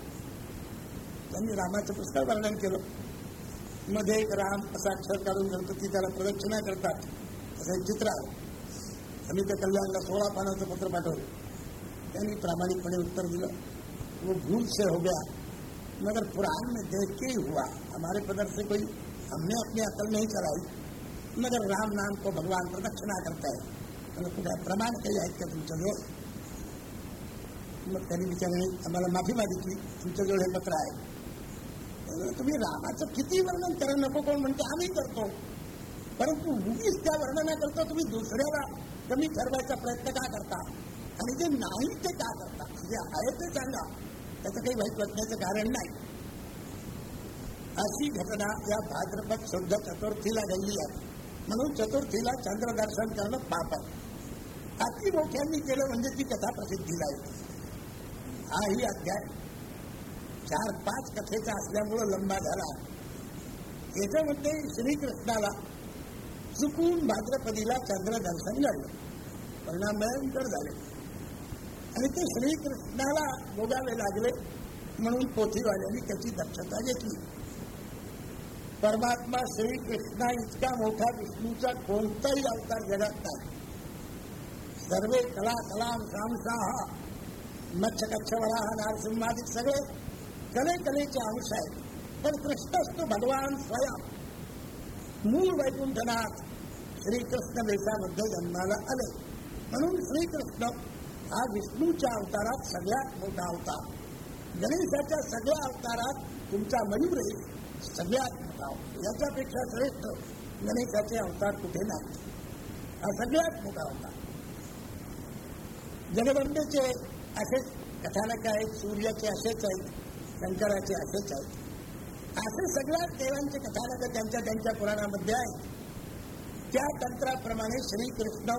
त्यांनी रामाचं पुस्तक वर्णन केलं. मध्ये एक राम असा अक्षर काढून गणपती त्याला प्रदक्षिणा करतात. असं एक चित्र आहे. आम्ही त्या कल्याणला सोळा पानाचं पत्र पाठवलं. त्यांनी प्रामाणिकपणे उत्तर दिलं. वो भूल से हो गया. मगर पुराण में देख के ही हुआ. हमारे पदर से कोई हमने अपनी अकल नहीं चलाई मगर राम नाम को भगवान प्रदक्षिणा करता है. म्हणजे कुठे प्रमाण काही आहेत का मग त्यांनी विचारले आम्हाला माफी मागितली तुमच्याजवळ हे पत्र आहे. तुम्ही रामाचं किती वर्णन करा नको कोण म्हणते? आम्ही करतो. परंतु उगीच त्या वर्णनाकरता तुम्ही दुसऱ्याला कमी ठरवायचा प्रयत्न का करता? आणि जे नाही ते का करता? जे आहे ते सांगा. त्याचं काही वाईट वाटण्याचं कारण नाही. अशी घटना या भाद्रपद शुद्ध चतुर्थीला घडली आहे. म्हणून चतुर्थीला चंद्रदर्शन करणं पाप आहे. अति मोठ्यांनी केलं म्हणजे ती कथा प्रसिद्धीला येते. हा ही अध्याय. चार पाच कथेचा असल्यामुळं लंबा झाला. याच्यामध्ये श्रीकृष्णाला चुकून भाद्रपदीला चंद्रदर्शन घडलं परिणाम भयंकर झाले. आणि ते श्रीकृष्णाला भोगावे लागले म्हणून पोथीवाल्यांनी त्याची दक्षता घेतली. परमात्मा श्रीकृष्णा इतका मोठा विष्णूचा कोणताही अवतार जगात नाही. सर्वे कला कलाम हा मच्छ कच्छवरा नारसिंहादिक सगळे कले कलेचे अंश आहेत. पण कृष्ण असतो भगवान स्वयं. मूळ वैकुंठनाथ श्रीकृष्ण वेशामध्ये जन्माला आले. म्हणून श्रीकृष्ण हा विष्णूच्या अवतारात सगळ्यात मोठा अवतार. गणेशाच्या सगळ्या अवतारात तुमचा मयूर सगळ्यात मोठा याच्यापेक्षा श्रेष्ठ गणेशाचे अवतार कुठे नाही. हा सगळ्यात मोठा होता जगदंबेचे असेच कथानक आहेत सूर्याचे असेच आहेत शंकराचे असेच आहेत. असे सगळ्या देवांचे कथानक त्यांच्या त्यांच्या पुराणामध्ये आहेत त्या तंत्राप्रमाणे श्रीकृष्ण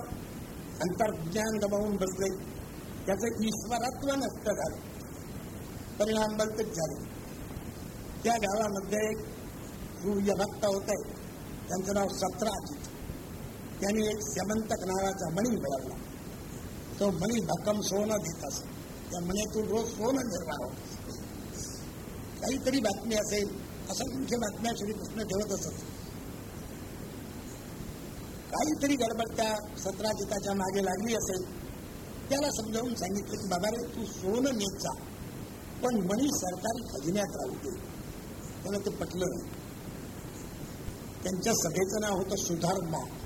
अंतर्ज्ञान गमावून बसले. त्याचं ईश्वरत्व नष्ट झालं. परिणाम बलतच झाले. त्या गावामध्ये एक सूर्यभक्त होते. त्यांचं नाव सत्राजित. त्यांनी एक समंतक नावाचा मणी मिळवला. तो म्हणी भक्कम सोनं देत असेल. त्या मण्यातून रोज सोनं निर्माण होत काहीतरी बातमी असेल असंख्य बातम्या श्रीकृष्ण ठेवत असत. काहीतरी गडबड त्या सत्राजिताच्या मागे लागली असेल त्याला समजावून सांगितलं की बाबा रे तू सोनं नेत जा. पण मणी सरकारी खजिन्यात राहू दे. त्याला ते पटलं नाही. त्यांच्या सभेचं नाव होतं सुधर्मा.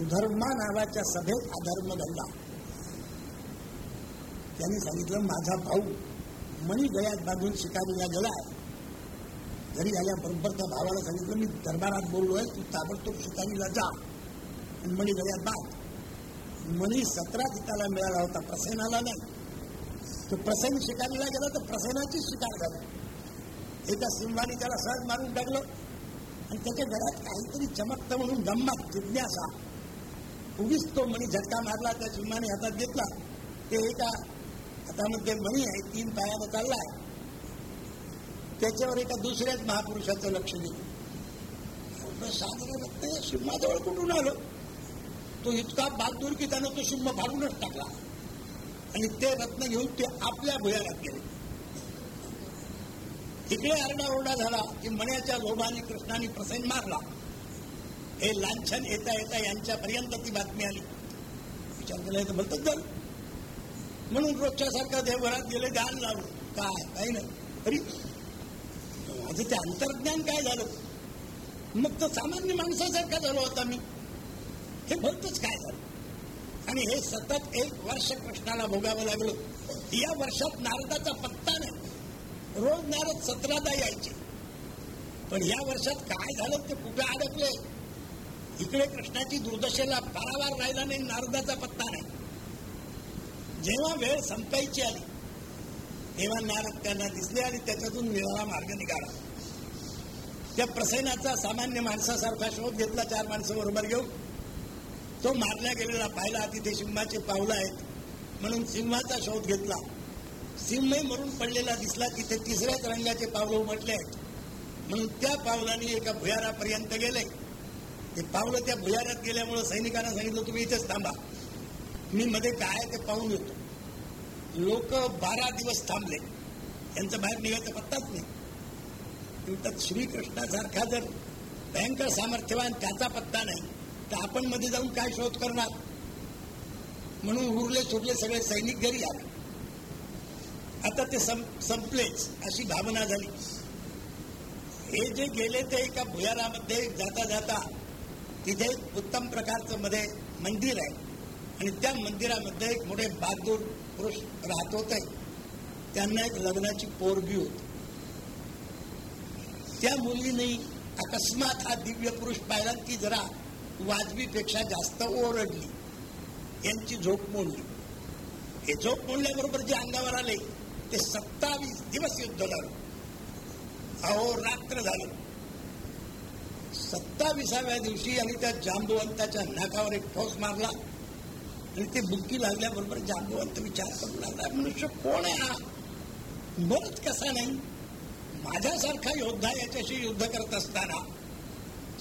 सुधर्मा नावाच्या सभेत अधर्म घडला त्यांनी सांगितलं माझा भाऊ मणी गळ्यात बांधून शिकारीला गेलाय. घरी आल्याबरोबर त्या भावाला सांगितलं मी दरबारात बोललोय तू ताबडतोब शिकारीला जा आणि मणी गळ्यात बांध. मणी सतरा गीताला मिळाला होता प्रसेनाला नाही. तो प्रसेन शिकारीला गेला तर प्रसेनाचीच शिकार झाली. एका सिंहाने त्याला सहज मारून टाकलं आणि त्याच्या घरात काहीतरी चमकतं म्हणून गंमत जिज्ञासा उगीच तो मणी झटका मारला त्या चिमाने हातात घेतला. ते एका हातामध्ये मणी आहे तीन पायानं चाललाय. त्याच्यावर एका दुसऱ्याच महापुरुषाचं लक्ष दिलं साधारण ते या सिंहाजवळ कुठून आलो? तो इतका बहादूर की त्यानं तो सिंह फाडूनच टाकला. आणि ते रत्न घेऊन ते आपल्या भुयारात गेले. तिकडे आरडाओरडा झाला की मण्याच्या लोभाने कृष्णाने प्रसंग मारला. हे लांछन येता येता यांच्यापर्यंत ती बातमी आली. विचार केला तर भलतच झालं. म्हणून रोजच्या सारखा देवघरात गेले ध्यान लावलं. काय? काही नाही. तरी माझं ते अंतर्ज्ञान काय झालं? मग तर सामान्य माणसासारखा झालो होता मी. हे भलतच काय झालं? आणि हे सतत एक वर्ष कृष्णाला भोगावं लागलं. या वर्षात नारदाचा पत्ता नाही. रोज नारद सतरादा यायचे. पण या वर्षात काय झालं ते कुठे अडकले? इकडे कृष्णाची दुर्दशेला पारावार राहिला नाही नारदाचा पत्ता नाही. जेव्हा वेळ संपायची आली तेव्हा नारद त्यांना दिसले आणि त्याच्यातून मिळाला मार्ग निघाला. त्या प्रसैनाचा सामान्य माणसासारखा शोध घेतला चार माणसं बरोबर घेऊन. तो मारल्या गेलेला पाहिला तिथे सिंहाचे पावलं आहेत. म्हणून सिंहाचा शोध घेतला. सिंहही मरून पडलेला दिसला तिथे तिसऱ्याच रंगाचे पावलं उमटले आहेत. म्हणून त्या पावलांनी एका भुयारापर्यंत गेले. ते पाहुलं त्या भुयारात गेल्यामुळं सैनिकांना सांगितलं तुम्ही इथेच थांबा. मी मध्ये काय ते पाहून येतो. लोक बारा दिवस थांबले. त्यांचा बाहेर निघायचा पत्ताच नाही. त्यात श्रीकृष्णासारखा जर भयंकर सामर्थ्यवान त्याचा पत्ता नाही तर आपण मध्ये जाऊन काय शोध करणार? म्हणून उरले सुरले सगळे सैनिक घरी आले. आता ते संपलेच अशी भावना झाली. हे जे गेले ते एका भुयारामध्ये जाता जाता तिथे उत्तम प्रकारचं मध्ये मंदिर आहे आणि त्या मंदिरामध्ये एक मोठे बहादूर पुरुष राहत होते. त्यांना एक लग्नाची पोरगी होती. त्या मुलीने अकस्मात हा दिव्य पुरुष पाहिला की जरा वाजवीपेक्षा जास्त ओरडली. यांची झोप मोडली. हे झोप मोडल्याबरोबर जे अंगावर आले ते सत्तावीस दिवस युद्ध झालं. अहो रात्र झालं. सत्ताविसाव्या दिवशी आणि त्या जांबुवंताच्या नाकावर एक ठोस मारला. आणि ते बुक्की लागल्याबरोबर जांबुवंत विचार करू लागला मनुष्य कोण आहे हा? मरत कसा नाही? माझ्यासारखा योद्धा याच्याशी युद्ध करत असताना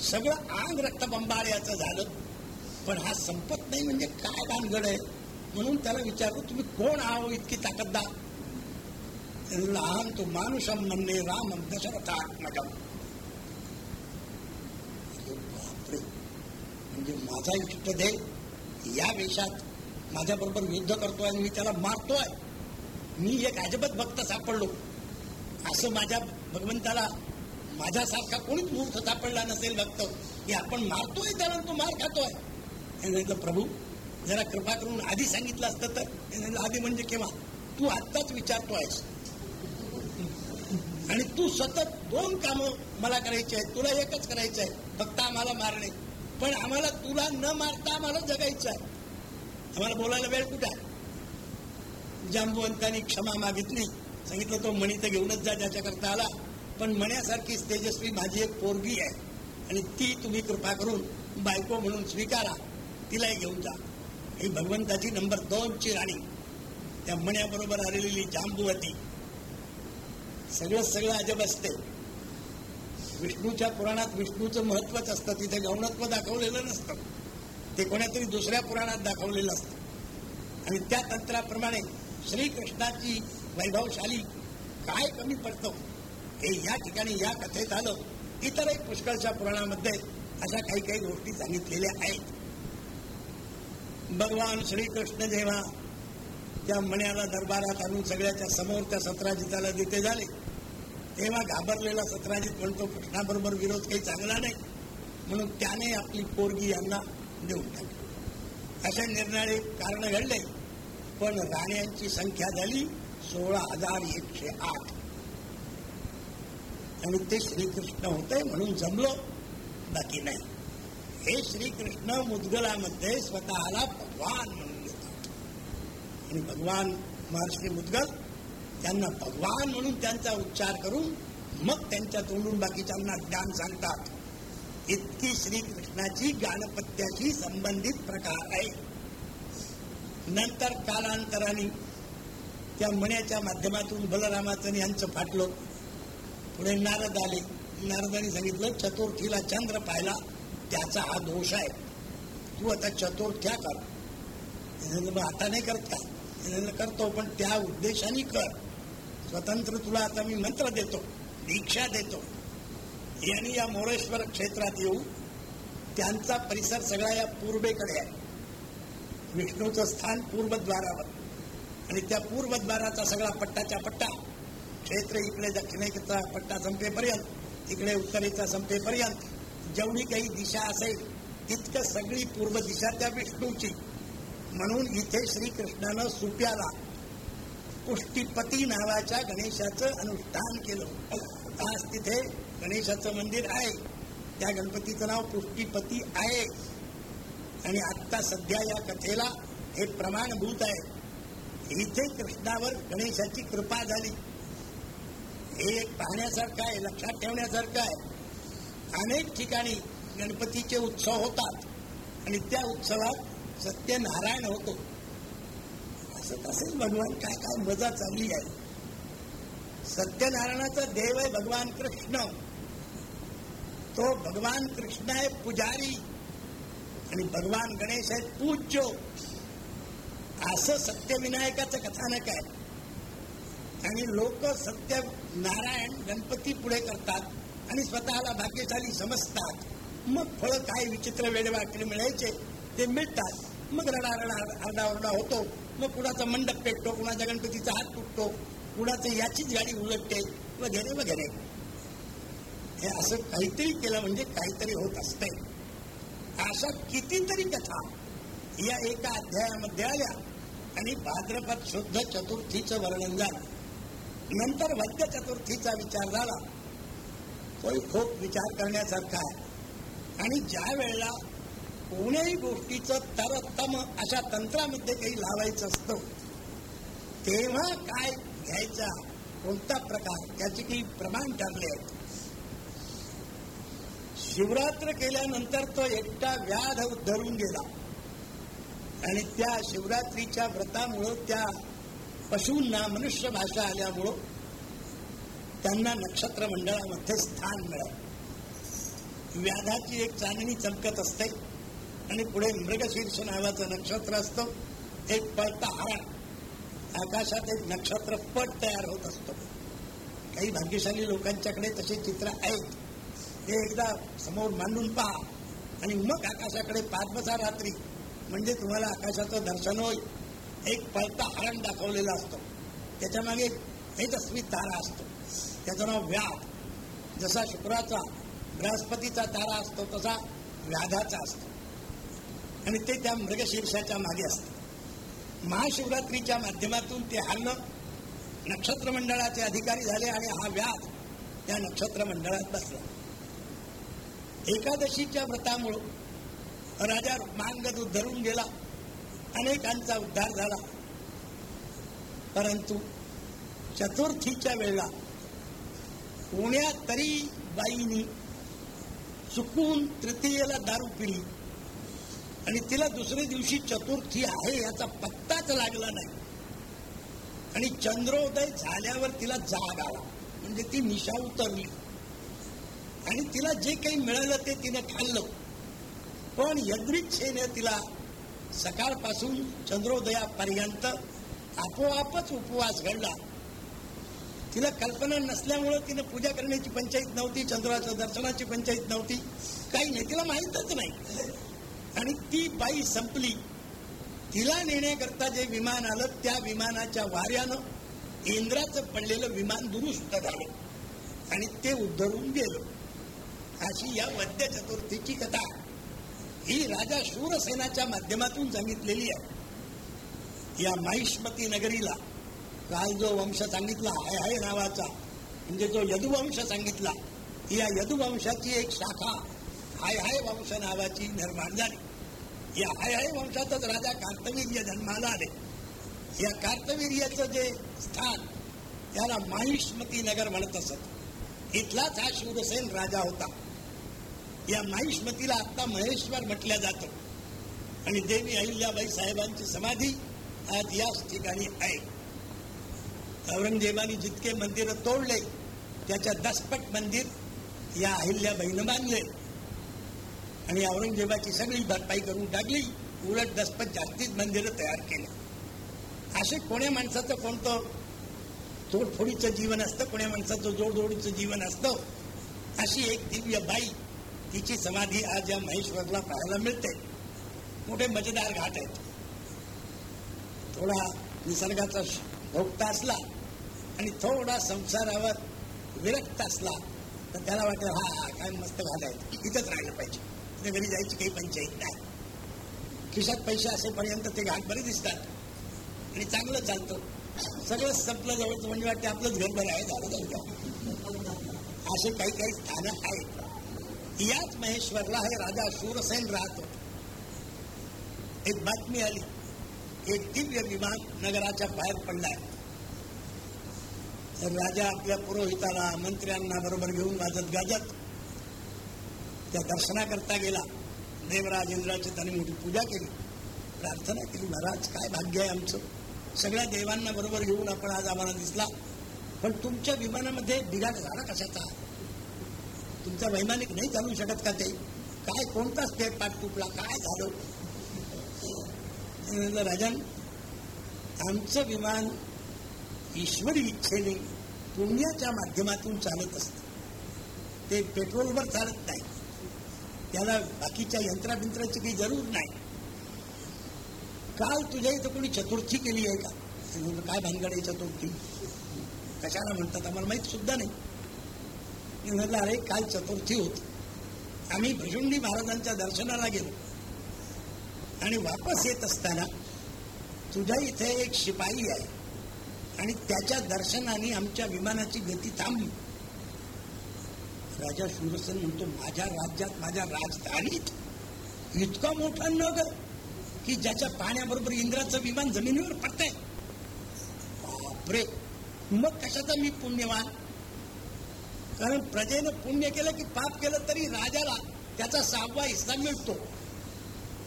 सगळं आंग रक्तबंबाळ याचं झालं. पण हा संपत नाही म्हणजे काय भानगड आहे? म्हणून त्याला विचारलं तुम्ही कोण आहो इतकी ताकददार? लहान तो मानुषम म्हणणे राम दशरथात्मकम. म्हणजे माझा इष्टदेव या वेशात माझ्या बरोबर युद्ध करतोय आणि मी त्याला मारतोय. मी एक अजबत भक्त सापडलो. असं माझ्या भगवंताला माझ्यासारखा कोणीच मूर्ख सापडला नसेल भक्त. की आपण मारतोय त्याला तो मार खातोय. सांगितलं प्रभू जरा कृपा करून आधी सांगितलं असतं तर. आधी म्हणजे केव्हा? तू आत्ताच विचारतोयस. आणि तू सतत दोन कामं मला करायची आहेत. तुला एकच करायचं आहे फक्त आम्हाला मारणे. पण आम्हाला तुला न मारता आम्हाला जगायचं आहे. आम्हाला बोलायला वेळ कुठे जांबुवंतांनी क्षमा मागितली. सांगितलं तो मणी तर घेऊनच जा ज्याच्याकरता आला. पण मण्यासारखीच तेजस्वी माझी एक पोरगी आहे. आणि ती तुम्ही कृपा करून बायको म्हणून स्वीकारा. तिलाही घेऊन जा. ही भगवंताची नंबर दोनची राणी. त्या मण्याबरोबर आलेली जांबुवती. सगळं सगळं अजब असते. विष्णूच्या पुराणात विष्णूचं महत्वच असतं. तिथे गौणत्व दाखवलेलं नसतं. ते कोणातरी दुसऱ्या पुराणात दाखवलेलं असतं. आणि त्या तंत्राप्रमाणे श्रीकृष्णाची वैभवशाली काय कमी पडतं? हे या ठिकाणी या कथेत आलं. एक पुष्कळच्या पुराणामध्ये अशा काही काही गोष्टी सांगितलेल्या आहेत. भगवान श्रीकृष्ण जेव्हा त्या मण्याला दरबारात आणून सगळ्याच्या समोर त्या सत्राजिताला देते झाले तेव्हा घाबरलेला सत्राजित म्हणतो कृष्णाबरोबर विरोध काही चांगला नाही. म्हणून त्याने आपली पोरगी यांना देऊन टाकली. अशा निर्णय कारण घडले. पण राण्यांची संख्या झाली सोळा हजार एकशे आठ. आणि ते श्रीकृष्ण होते म्हणून जमलो बाकी नाही. हे श्रीकृष्ण मुदगलामध्ये स्वतःला भगवान म्हणून घेतात. आणि भगवान महर्षी मुदगल त्यांना भगवान म्हणून त्यांचा उच्चार करून मग त्यांच्या तोंडून बाकीच्यांना ज्ञान सांगतात. इतकी श्रीकृष्णाची गाणपत्याशी संबंधित प्रकार आहे. नंतर कालांतराने त्या मण्याच्या माध्यमातून बलरामाचं यांचं फाटलं. पुढे नारद आले. नारदाने सांगितलं चतुर्थीला चंद्र पाहिला त्याचा हा दोष आहे. तू आता चतुर्थ्या कर. आता नाही करत का? करतो पण त्या उद्देशाने कर. स्वतंत्र तुला आता मी मंत्र देतो दीक्षा देतो. यांनी या मोरेश्वर क्षेत्रात येऊ त्यांचा परिसर सगळा या पूर्वेकडे आहे. विष्णूचं स्थान पूर्वद्वारावर. आणि त्या पूर्वद्वाराचा सगळा पट्टाच्या पट्टा क्षेत्र इकडे दक्षिणेचा पट्टा संपेपर्यंत इकडे उत्तरेचा संपेपर्यंत जेवढी काही दिशा असेल तितकं सगळी पूर्व दिशा त्या विष्णूची. म्हणून इथे श्रीकृष्णानं सुप्याला पुष्टीपती नावाच्या गणेशाचं अनुष्ठान केलं. आज तिथे गणेशाचं मंदिर आहे. त्या गणपतीचं नाव पुष्टीपती आहे. आणि आता सध्या या कथेला हे प्रमाणभूत आहे. इथे कृष्णावर गणेशाची कृपा झाली. हे एक पाहण्यासारखं आहे लक्षात ठेवण्यासारखं आहे. अनेक ठिकाणी गणपतीचे उत्सव होतात. आणि त्या उत्सवात सत्यनारायण होतो. असं तसेच भगवान काय काय मजा चालली आहे. सत्यनारायणाचा देव आहे भगवान कृष्ण. तो भगवान कृष्ण आहे पुजारी. आणि भगवान गणेश आहे पूज्य. असं सत्यविनायकाचं कथानक आहे. आणि लोक सत्य नारायण गणपती पुढे करतात आणि स्वतःला भाग्यशाली समजतात. मग फळ काय विचित्र वेडेवाकडे मिळायचे? ते मिळतात. मग रडा रडा आरडाओरडा होतो. मग कुणाचा मंडप पेटतो कुणाच्या गणपतीचा हात तुटतो कुणाचं याचीच गाडी उलटते वगैरे वगैरे. हे असं काहीतरी केलं म्हणजे काहीतरी होत असते अशा कितीतरी कथा या एका अध्यायामध्ये आल्या आणि भाद्रपद शुद्ध चतुर्थीचं वर्णन झालं. नंतर वद्य चतुर्थीचा विचार झाला. तोही खूप विचार करण्यासारखा आहे. आणि ज्या वेळेला कोण्याही गोष्टीचं तरतम अशा तंत्रामध्ये काही लावायचं असतं. तेव्हा काय घ्यायचा? कोणता प्रकार? त्याचे काही प्रमाण ठरले आहेत. शिवरात्र केल्यानंतर तो एकटा व्याध धरून गेला. आणि त्या शिवरात्रीच्या व्रतामुळं त्या पशूंना मनुष्य भाषा आल्यामुळं त्यांना नक्षत्र मंडळामध्ये स्थान मिळालं. व्याधाची एक चांदणी चमकत असते. आणि पुढे मृगशीर्ष नावाचं नक्षत्र असतं. एक पळता हरण आकाशात एक नक्षत्र पट तयार होत असतो. काही भाग्यशाली लोकांच्याकडे तसे चित्र आहेत. हे एकदा समोर मांडून पहा. आणि मग आकाशाकडे पाच बसा रात्री. म्हणजे तुम्हाला आकाशाचं दर्शन होईल. एक पळता हरण दाखवलेला असतो. त्याच्यामागे तेजस्वी तारा असतो. त्याचं नाव व्याध जसा शुक्राचा बृहस्पतीचा तारा असतो तसा व्याधाचा असतो. आणि ते त्या मृगशीर्षाच्या मागे असत. महाशिवरात्रीच्या माध्यमातून ते हल्लं नक्षत्र मंडळाचे अधिकारी झाले आणि हा व्याध त्या नक्षत्र मंडळात बसला. एकादशीच्या व्रतामुळं राजा मानगद उद्धरून गेला. अनेकांचा उद्धार झाला. परंतु चतुर्थीच्या वेळेला पुण्यात तरी बाईनी चुकून तृतीयेला दारू पिली. आणि तिला दुसऱ्या दिवशी चतुर्थी आहे याचा पत्ताच लागला नाही. आणि चंद्रोदय झाल्यावर तिला जाग आला. म्हणजे ती निशा उतरली. आणि तिला जे काही मिळालं ते तिने खाल्लं. पण यद्रिच्छेने तिला सकाळपासून चंद्रोदयापर्यंत आपोआपच उपवास घडला. तिला कल्पना नसल्यामुळं तिने पूजा करण्याची पंचायत नव्हती चंद्राच्या दर्शनाची पंचायत नव्हती. काही नाही तिला माहीतच नाही. आणि ती बाई संपली. तिला नेण्याकरता जे विमान आलं त्या विमानाच्या वाऱ्यानं इंद्राचं पडलेलं विमान दुरुस्त झालं. आणि ते उद्धरून गेलं. अशी या वद्य चतुर्थीची कथा. ही राजा शूरसेनाच्या माध्यमातून सांगितलेली आहे. या महिष्मती नगरीला काल जो वंश सांगितला हाय हाय नावाचा. म्हणजे जो यदुवंश सांगितला या यदुवंशाची एक शाखा हाय हाय वंश नावाची निर्माण झाली. या हाय वंशातच राजा कार्तवीर्य जन्माला आले. या कार्तवीर्याचं जे स्थान त्याला माहिष्मती नगर म्हणत असत. इथलाच हा शिवसेन राजा होता. या माहिष्मतीला आता महेश्वर म्हटल्या जातं. आणि देवी अहिल्याबाई साहेबांची समाधी आज याच ठिकाणी आहे. औरंगजेबाने जितके मंदिर तोडले त्याच्या दसपट मंदिर या अहिल्याबाईनं बांधले. आणि औरंगजेबाची सगळी भरपाई करून टाकली उलट दसपत जास्तीत मंदिरं तयार केली. असे कोण्या माणसाचं कोणतं तोडफोडीचं जीवन असतं कोण्या माणसाचं जोडजोडीचं जीवन असतं अशी एक दिव्य बाई तिची समाधी आज या महेश्वरला पाहायला मिळते. मोठे मजेदार घाट आहेत. थोडा निसर्गाचा भोगता असला आणि थोडा संसारावर विरक्त असला तर त्याला वाटतं हा हा काय मस्त घाट आहेत इथंच राहिलं पाहिजे. आपल्या घरी जायची काही पंचायत नाही. खिशात पैसे असेपर्यंत ते घाट बरे दिसतात. आणि चांगलं चालतं. सगळं संपलं जवळचं म्हणजे वाटते आपलंच घर बरं आहे झालं जाऊ. असे काही काही स्थानं आहेत. याच महेश्वरला हे राजा शूरसेन राहतो. एक बातमी आली. एक दिव्य विमान नगराच्या बाहेर पडलाय. तर राजा आपल्या पुरोहिताला मंत्र्यांना बरोबर घेऊन वाजत गाजत त्या दर्शनाकरता गेला. देवराज इंद्राची त्याने मोठी पूजा केली. प्रार्थना केली महाराज काय भाग्य आहे आमचं? सगळ्या देवांना बरोबर घेऊन आपण आज आम्हाला दिसला. पण तुमच्या विमानामध्ये बिघाड झाला कशाचा? तुमचा वैमानिक नाही चालू शकत का ते? काय कोणता स्टेप पाठ तुटला? काय झालं? म्हणलं, राजन आमचं विमान ईश्वरी इच्छेने पुण्याच्या माध्यमातून चालत असतं. ते पेट्रोलवर चालत नाही. त्याला बाकीच्या यंत्राबिंत्राची काही जरूर नाही. काल तुझ्या इथं कोणी चतुर्थी केली आहे का? म्हणलं, काय भानगड आहे चतुर्थी? कशाला म्हणतात? आम्हाला माहीत सुद्धा नाही. मी म्हटलं अरे काल चतुर्थी होती. आम्ही भजुंडी महाराजांच्या दर्शनाला गेलो. आणि वापस येत असताना तुझ्या इथे एक शिपाई आहे. आणि त्याच्या दर्शनाने आमच्या विमानाची गती थांबली. राजा शूरसेन म्हणतो माझ्या राज्यात माझ्या राजधानीत इतका मोठा नगर की ज्याच्या पाण्याबरोबर इंद्राचं विमान जमिनीवर पडतंय. बापरे. मग कशाचा मी पुण्यवान? कारण प्रजेनं पुण्य केलं की पाप केलं तरी राजाला त्याचा सहावा हिस्सा मिळतो.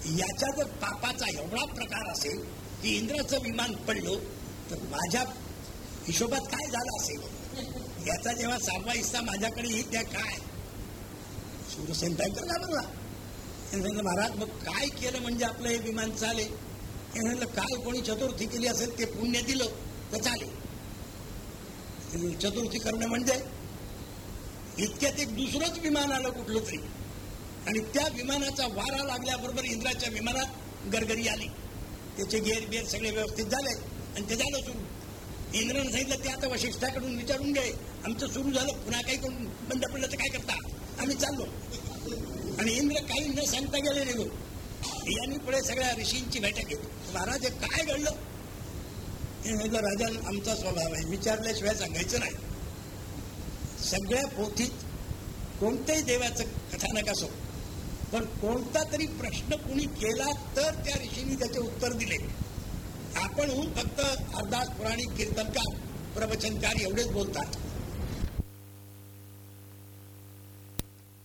याच्या जर पापाचा एवढा प्रकार असेल की इंद्राचं विमान पडलं तर माझ्या हिशोबात काय झालं असेल? याचा जेव्हा सहावा हिस्सा माझ्याकडे येईल त्या काय? सूर्यसेन टँकर का म्हणला महाराज मग काय केलं म्हणजे आपलं हे विमान चाले हे म्हणलं काल कोणी चतुर्थी केली असेल ते पुण्य दिलं तर चालेल. चतुर्थी करणं म्हणजे? इतक्यात एक दुसरंच विमान आलं कुठलं तरी. आणि त्या विमानाचा वारा लागल्याबरोबर इंद्राच्या विमानात गरगरी आली. त्याचे गेअर बिअर सगळे व्यवस्थित झाले आणि ते झालं सुरू. इंद्रानं सांगितलं ते आता वशिष्ठाकडून विचारून घे. आमचं सुरू झालं पुन्हा काही करून बंद पडलं तर काय करता? आम्ही चाललो. आणि इंद्र काही न सांगता गेले निघून. यांनी पुढे सगळ्या ऋषींची बैठक घेतली. महाराज काय घडलं? हे म्हटलं राजन आमचा स्वभाव आहे. विचारल्याशिवाय सांगायचं नाही. सगळ्या पोथीत कोणत्याही देवाचं कथानक असो पण कोणता तरी प्रश्न कुणी केला तर त्या ऋषींनी त्याचे उत्तर दिले. आपण होऊन फक्त अर्धास पुराणिक कीर्तनकार प्रवचनकार एवढेच बोलतात.